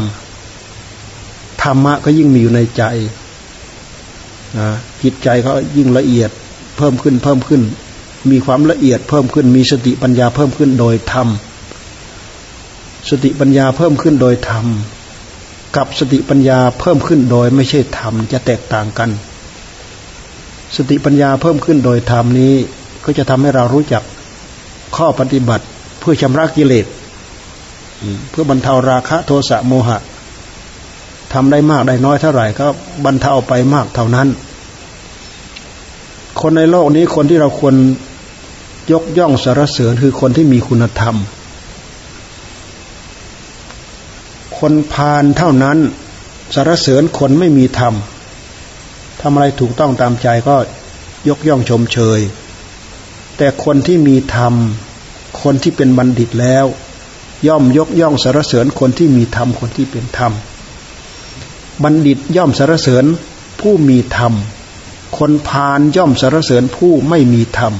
ธรรมะก็ยิ่งมีอยู่ในใจนะจิตใจเขายิ่งละเอียดเพิ่มขึ้นเพิ่มขึ้น มีความละเอียดเพิ่มขึ้นมีสติปัญญาเพิ่มขึ้นโดยธรรม สติปัญญาเพิ่มขึ้นโดยธรรม กับสติปัญญาเพิ่มขึ้นโดยไม่ใช่ธรรมจะแตกต่างกัน สติปัญญาเพิ่มขึ้นโดยธรรมนี้ก็จะทำให้เรารู้จักข้อปฏิบัติเพื่อชำระกิเลสเพื่อบรรเทาราคะโทสะโมหะทำได้มากได้น้อยเท่าไหร่ก็บรรเทาไปมากเท่านั้น คนในโลกนี้คนที่เราควรยกย่องสรรเสริญคือคนที่มีคุณธรรม คนพาลเท่านั้นสรรเสริญคนไม่มีธรรมทำอะไรถูกต้องตามใจก็ยกย่องชมเชย แต่คนที่มีธรรม คนที่เป็นบัณฑิตแล้ว ย่อมยกย่องสรรเสริญคนที่มีธรรมคนที่เป็นธรรม บัณฑิตย่อมสรรเสริญผู้มีธรรม คนพาลย่อมสรรเสริญผู้ไม่มีธรรม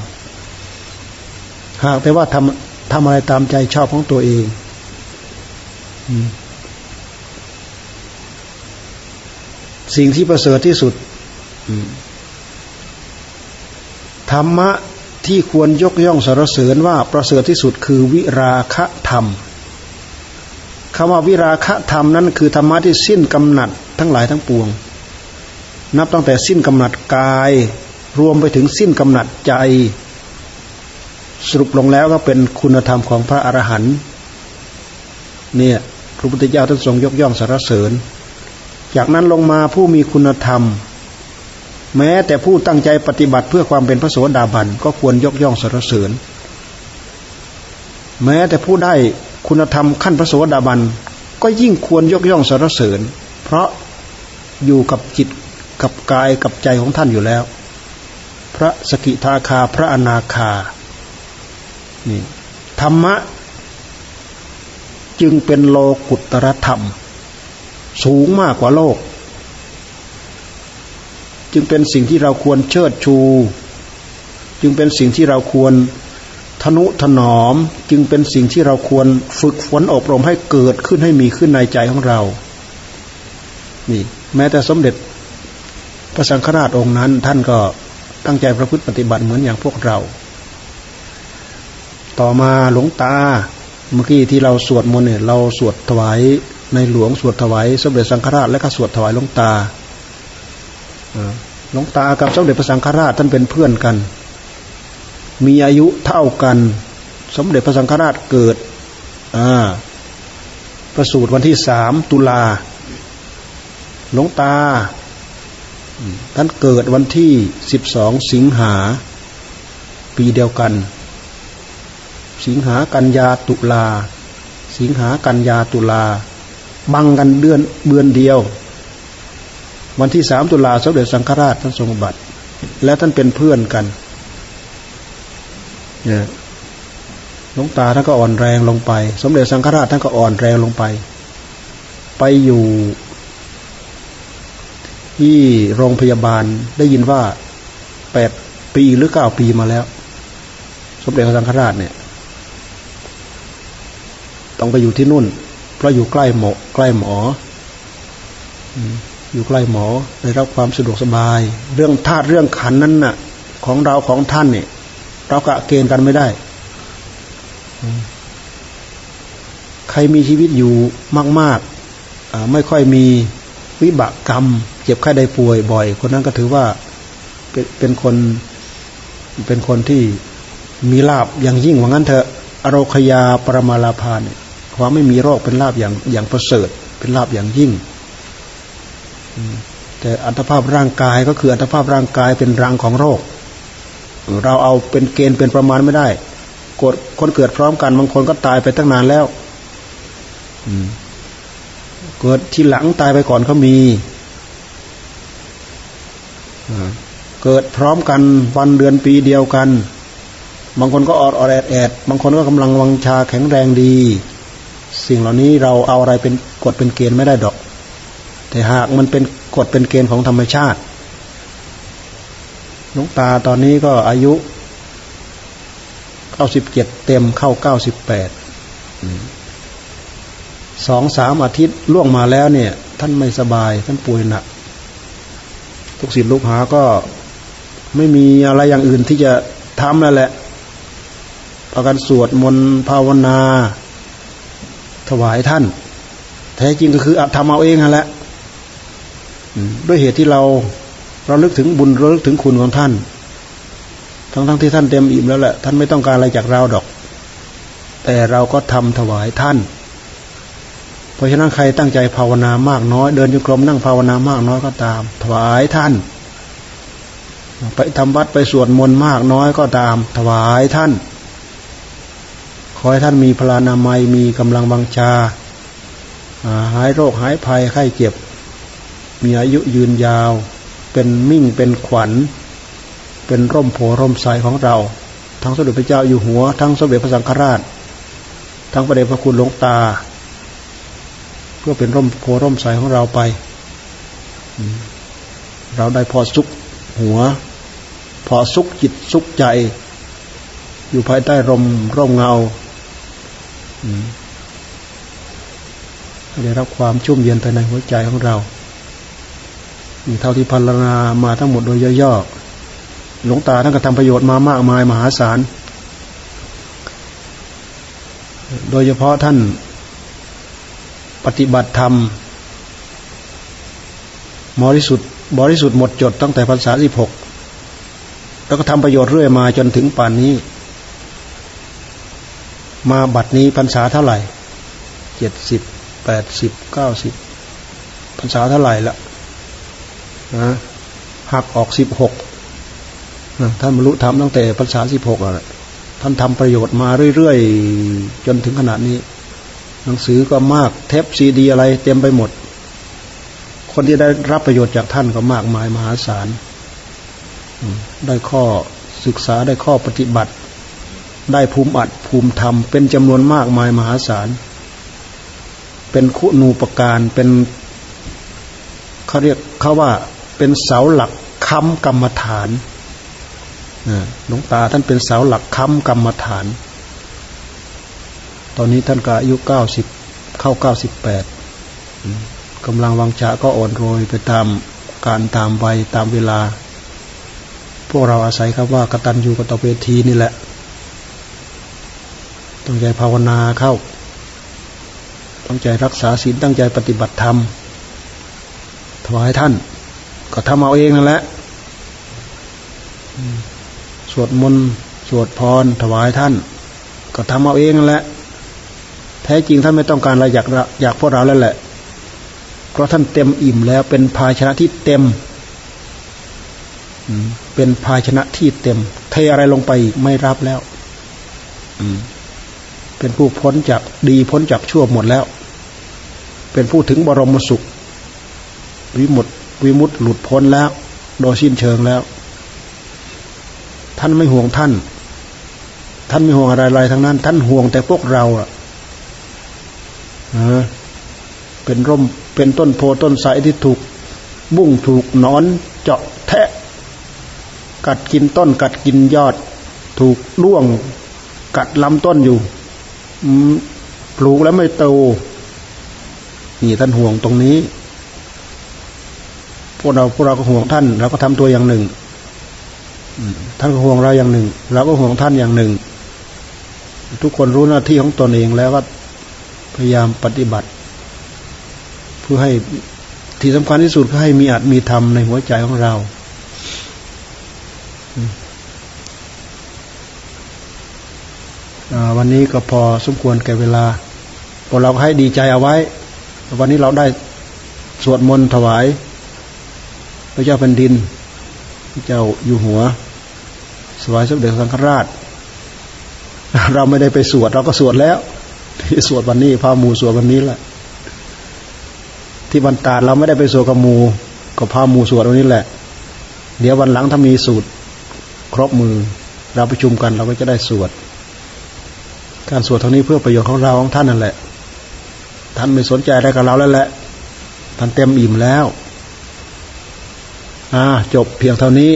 หากแต่ว่าทำทำอะไรตามใจชอบของตัวเอง สิ่งที่ประเสริฐที่สุดธรรมะที่ควรยกย่องสรรเสริญว่าประเสริฐที่สุดคือวิราคะธรรมคำว่าวิราคะธรรมนั้นคือธรรมะที่สิ้นกำหนัดทั้งหลายทั้งปวง นับตั้งแต่สิ้นกำหนัดกาย รวมไปถึงสิ้นกำหนัดใจ สรุปลงแล้วก็เป็นคุณธรรมของพระอรหันต์เนี่ยพระพุทธเจ้าท่านทรงยกย่องสรรเสริญ จากนั้นลงมาผู้มีคุณธรรม แม้แต่ผู้ตั้งใจปฏิบัติเพื่อความเป็นพระโสดาบันก็ควรยกย่องสรรเสริญ แม้แต่ผู้ได้คุณธรรมขั้นพระโสดาบันก็ยิ่งควรยกย่องสรรเสริญ เพราะอยู่กับจิตกับกายกับใจของท่านอยู่แล้ว พระสกิทาคาพระอนาคานี่ธรรมะ จึงเป็นโลกุตรธรรม สูงมากกว่าโลก จึงเป็นสิ่งที่เราควรเชิดชู จึงเป็นสิ่งที่เราควรทนุถนอม จึงเป็นสิ่งที่เราควรฝึกฝนอบรมให้เกิดขึ้นให้มีขึ้นในใจของเรา นี่ แม้แต่สมเด็จพระสังฆราชองค์นั้น ท่านก็ตั้งใจประพฤติปฏิบัติเหมือนอย่างพวกเรา ต่อมาหลวงตาเมื่อกี้ที่เราสวดมนต์เนี่ยเราสวดถวาย ในหลวงสวดถวายสมเด็จสังฆราชและก็สวดถวายหลวงตาหลวงตากับสมเด็จพระสังฆราชท่านเป็นเพื่อนกัน มีอายุเท่ากัน สมเด็จพระสังฆราชเกิดประสูติวันที่สามตุลาหลวงตา ท่านเกิดวันที่สิบสองสิงหา ปีเดียวกัน สิงหากันยาตุลา สิงหากันยาตุลา บังกันเดือนเบือนเดียว วันที่สามตุลาสมเด็จสังฆราชท่านทรงบัตรและท่านเป็นเพื่อนกันเนี่ยหลวงตาท่านก็อ่อนแรงลงไป สมเด็จสังฆราชท่านก็อ่อนแรงลงไป ไปอยู่ที่โรงพยาบาลได้ยินว่าแปดปีหรือเก้าปีมาแล้ว สมเด็จพระสังฆราชเนี่ย ต้องไปอยู่ที่นู่น ราะอยู่ใกล้หมอใกล้หมออยู่ใกล้หมอได้รับความสะดวกสบาย เรื่องธาตุเรื่องขันนั้นน่ะ ของเราของท่านเนี่ยเรากะเกณฑ์กันไม่ได้ใครมีชีวิตอยู่มากๆไม่ค่อยมีวิบากกรรม เจ็บไข้ได้ป่วยบ่อย คนนั้นก็ถือว่าเป็นเป็นคนเป็นคนที่มีลาบอย่างยิ่งว่างั้นเถอะอโรคยาปรมาลาภาเนี่ย ความไม่มีโรคเป็นลาบอย่างอย่างประเสริฐ เป็นลาบอย่างยิ่งแต่อัตภาพร่างกายก็คืออัตภาพร่างกายเป็นรังของโรค เราเอาเป็นเกณฑ์เป็นประมาณไม่ได้กดคนเกิดพร้อมกันบางคนก็ตายไปตั้งนานแล้วเกิดทีหลังตายไปก่อนเขามีเกิดพร้อมกันวันเดือนปีเดียวกัน บางคนก็ออดออดแอดแอดบางคนก็กำลังวังชาแข็งแรงดี สิ่งเหล่านี้เราเอาอะไรเป็นกฎเป็นเกณฑ์ไม่ได้ดอก แต่หากมันเป็นกฎเป็นเกณฑ์ของธรรมชาติหลวงตาตอนนี้ก็อายุเก้าสิบเจ็ดเต็มเข้าเก้าสิบแปดสองสามอาทิตย์ล่วงมาแล้วเนี่ย ท่านไม่สบาย ท่านป่วยหนักทุกศิษย์ลูกหาก็ไม่มีอะไรอย่างอื่นที่จะทำแล้วแหละประกันสวดมนต์ภาวนา วายท่าน แท้จริงก็คือทำเอาเองนั่นแหละด้วยเหตุที่เราเราลึกถึงบุญเราลึกถึงคุณของท่าน ทั้งทั้งที่ท่านเต็มอิ่มแล้วแหละท่านไม่ต้องการอะไรจากเราดอก แต่เราก็ทำถวายท่าน เพราะฉะนั้นใครตั้งใจภาวนามากน้อย เดินโยกรมนั่งภาวนามากน้อยก็ตาม ถวายท่าน ไปทำวัดไปสวดมนต์มากน้อยก็ตาม ถวายท่าน อให้ท่านมีพลานามัยมีกำลังบังชาหายโรคหายภัยไข้เจ็บ มีอายุยืนยาว เป็นมิ่งเป็นขวัญ เป็นร่มโพร่มใสของเรา ทั้งสมเด็จพระเจ้าอยู่หัว ทั้งสมเด็จพระสังฆราช ทั้งประเดชพระคุณหลวงตา เพื่อเป็นร่มโพร่มใสของเราไป เราได้พอสุขหัว พอสุขจิตสุขใจ อยู่ภายใต้ร่มร่มเงา ได้รับความชุ่มเย็นภายในหัวใจของเราเท่าที่พัลนามาทั้งหมดโดยย่อๆหลวงตาท่านก็ทำประโยชน์มามากมายมหาศาล โดยเฉพาะท่านปฏิบัติธรรมบริสุทธิ์บริสุทธิ์หมดจดตั้งแต่พรรษาสิบหกแล้วก็ทำประโยชน์เรื่อยมาจนถึงป่านนี้ มาบัดนี้พรรษาเท่าไหร่เจ็ดสิบแปดสิบเก้าสิบพรรษาเท่าไหร่ละนะหักออกสิบหกท่านบรรลุธรรมตั้งแต่ภาษาสิบหกอะท่านทำประโยชน์มาเรื่อยๆ จนถึงขนาดนี้ หนังสือก็มากเทปซีดีอะไรเต็มไปหมด คนที่ได้รับประโยชน์จากท่านก็มากมายมหาศาลได้ข้อศึกษาได้ข้อปฏิบัติ ได้ภูมิอัดภูมิธรรม เป็นจำนวนมากมายมหาศาล เป็นคุณูปการเป็นเขาเรียกเขาว่าเป็นเสาหลักค้ำกรรมฐานหลวงตาท่านเป็นเสาหลักค้ำกรรมฐาน ตอนนี้ท่านก็อายุเก้าสิบเข้าเก้าสิบแปดกำลังวังชะก็อ่อนโรยไปตามการตามวัยตามเวลา พวกเราอาศัยครับว่ากตัญญูกตเวทีนี่แหละ ตั้งใจภาวนาเข้า ตั้งใจรักษาศีลตั้งใจปฏิบัติธรรมถวายท่าน ก็ทำเอาเองนั่นแหละสวดมนต์สวดพรถวายท่าน ก็ทำเอาเองนั่นแหละแท้จริงท่านไม่ต้องการอะไรอยากอยากพวกเราแล้วแหละ เพราะท่านเต็มอิ่มแล้วเป็นภาชนะที่เต็มเป็นภาชนะที่เต็ม เทอะไรลงไปไม่รับแล้ว เป็นผู้พ้นจากดีพ้นจากชั่วหมดแล้ว เป็นผู้ถึงบรมสุข วิมุตติวิมุตต์หลุดพ้นแล้ว โดยสิ้นเชิงแล้ว ท่านไม่ห่วงท่าน ท่านไม่ห่วงอะไรๆทั้งนั้น ท่านห่วงแต่พวกเราอะเป็นร่มเป็นต้นโพต้นไทรที่ถูก บุ้งถูกนอนเจาะแทะ กัดกินต้น กัดกินยอด ถูกล่วง กัดลำต้นอยู่ ปลูกแล้วไม่โตนี่ท่านห่วงตรงนี้ พวกเราพวกเราก็ห่วงท่านเราก็ทำตัวอย่างหนึ่งท่านก็ห่วงเราอย่างหนึ่งเราก็ห่วงท่านอย่างหนึ่ง ทุกคนรู้หน้าที่ของตนเองแล้วก็พยายามปฏิบัติ เพื่อให้ที่สำคัญที่สุดคือให้มีอัตมีธรรมในหัวใจของเรา วันนี้ก็พอสมควรแก่เวลาพวกเราให้ดีใจเอาไว้ วันนี้เราได้สวดมนต์ถวาย พระเจ้าแผ่นดิน พระเจ้าอยู่หัว สวายสมเด็จสังฆราช เราไม่ได้ไปสวด เราก็สวดแล้วที่สวดวันนี้พามูสวดวันนี้แหละ ที่บรรดาเราไม่ได้ไปสวดกับมูก็พามูสวดวันนี้แหละ เดี๋ยววันหลังถ้ามีสูตร ครบมือ เราประชุมกันเราก็จะได้สวด การสวดทางนี้เพื่อประโยชน์ของเราของท่านนั่นแหละ ท่านไม่สนใจอะไรกับเราแล้วแหละท่านเต็มอิ่มแล้ว อ่า จบเพียงเท่านี้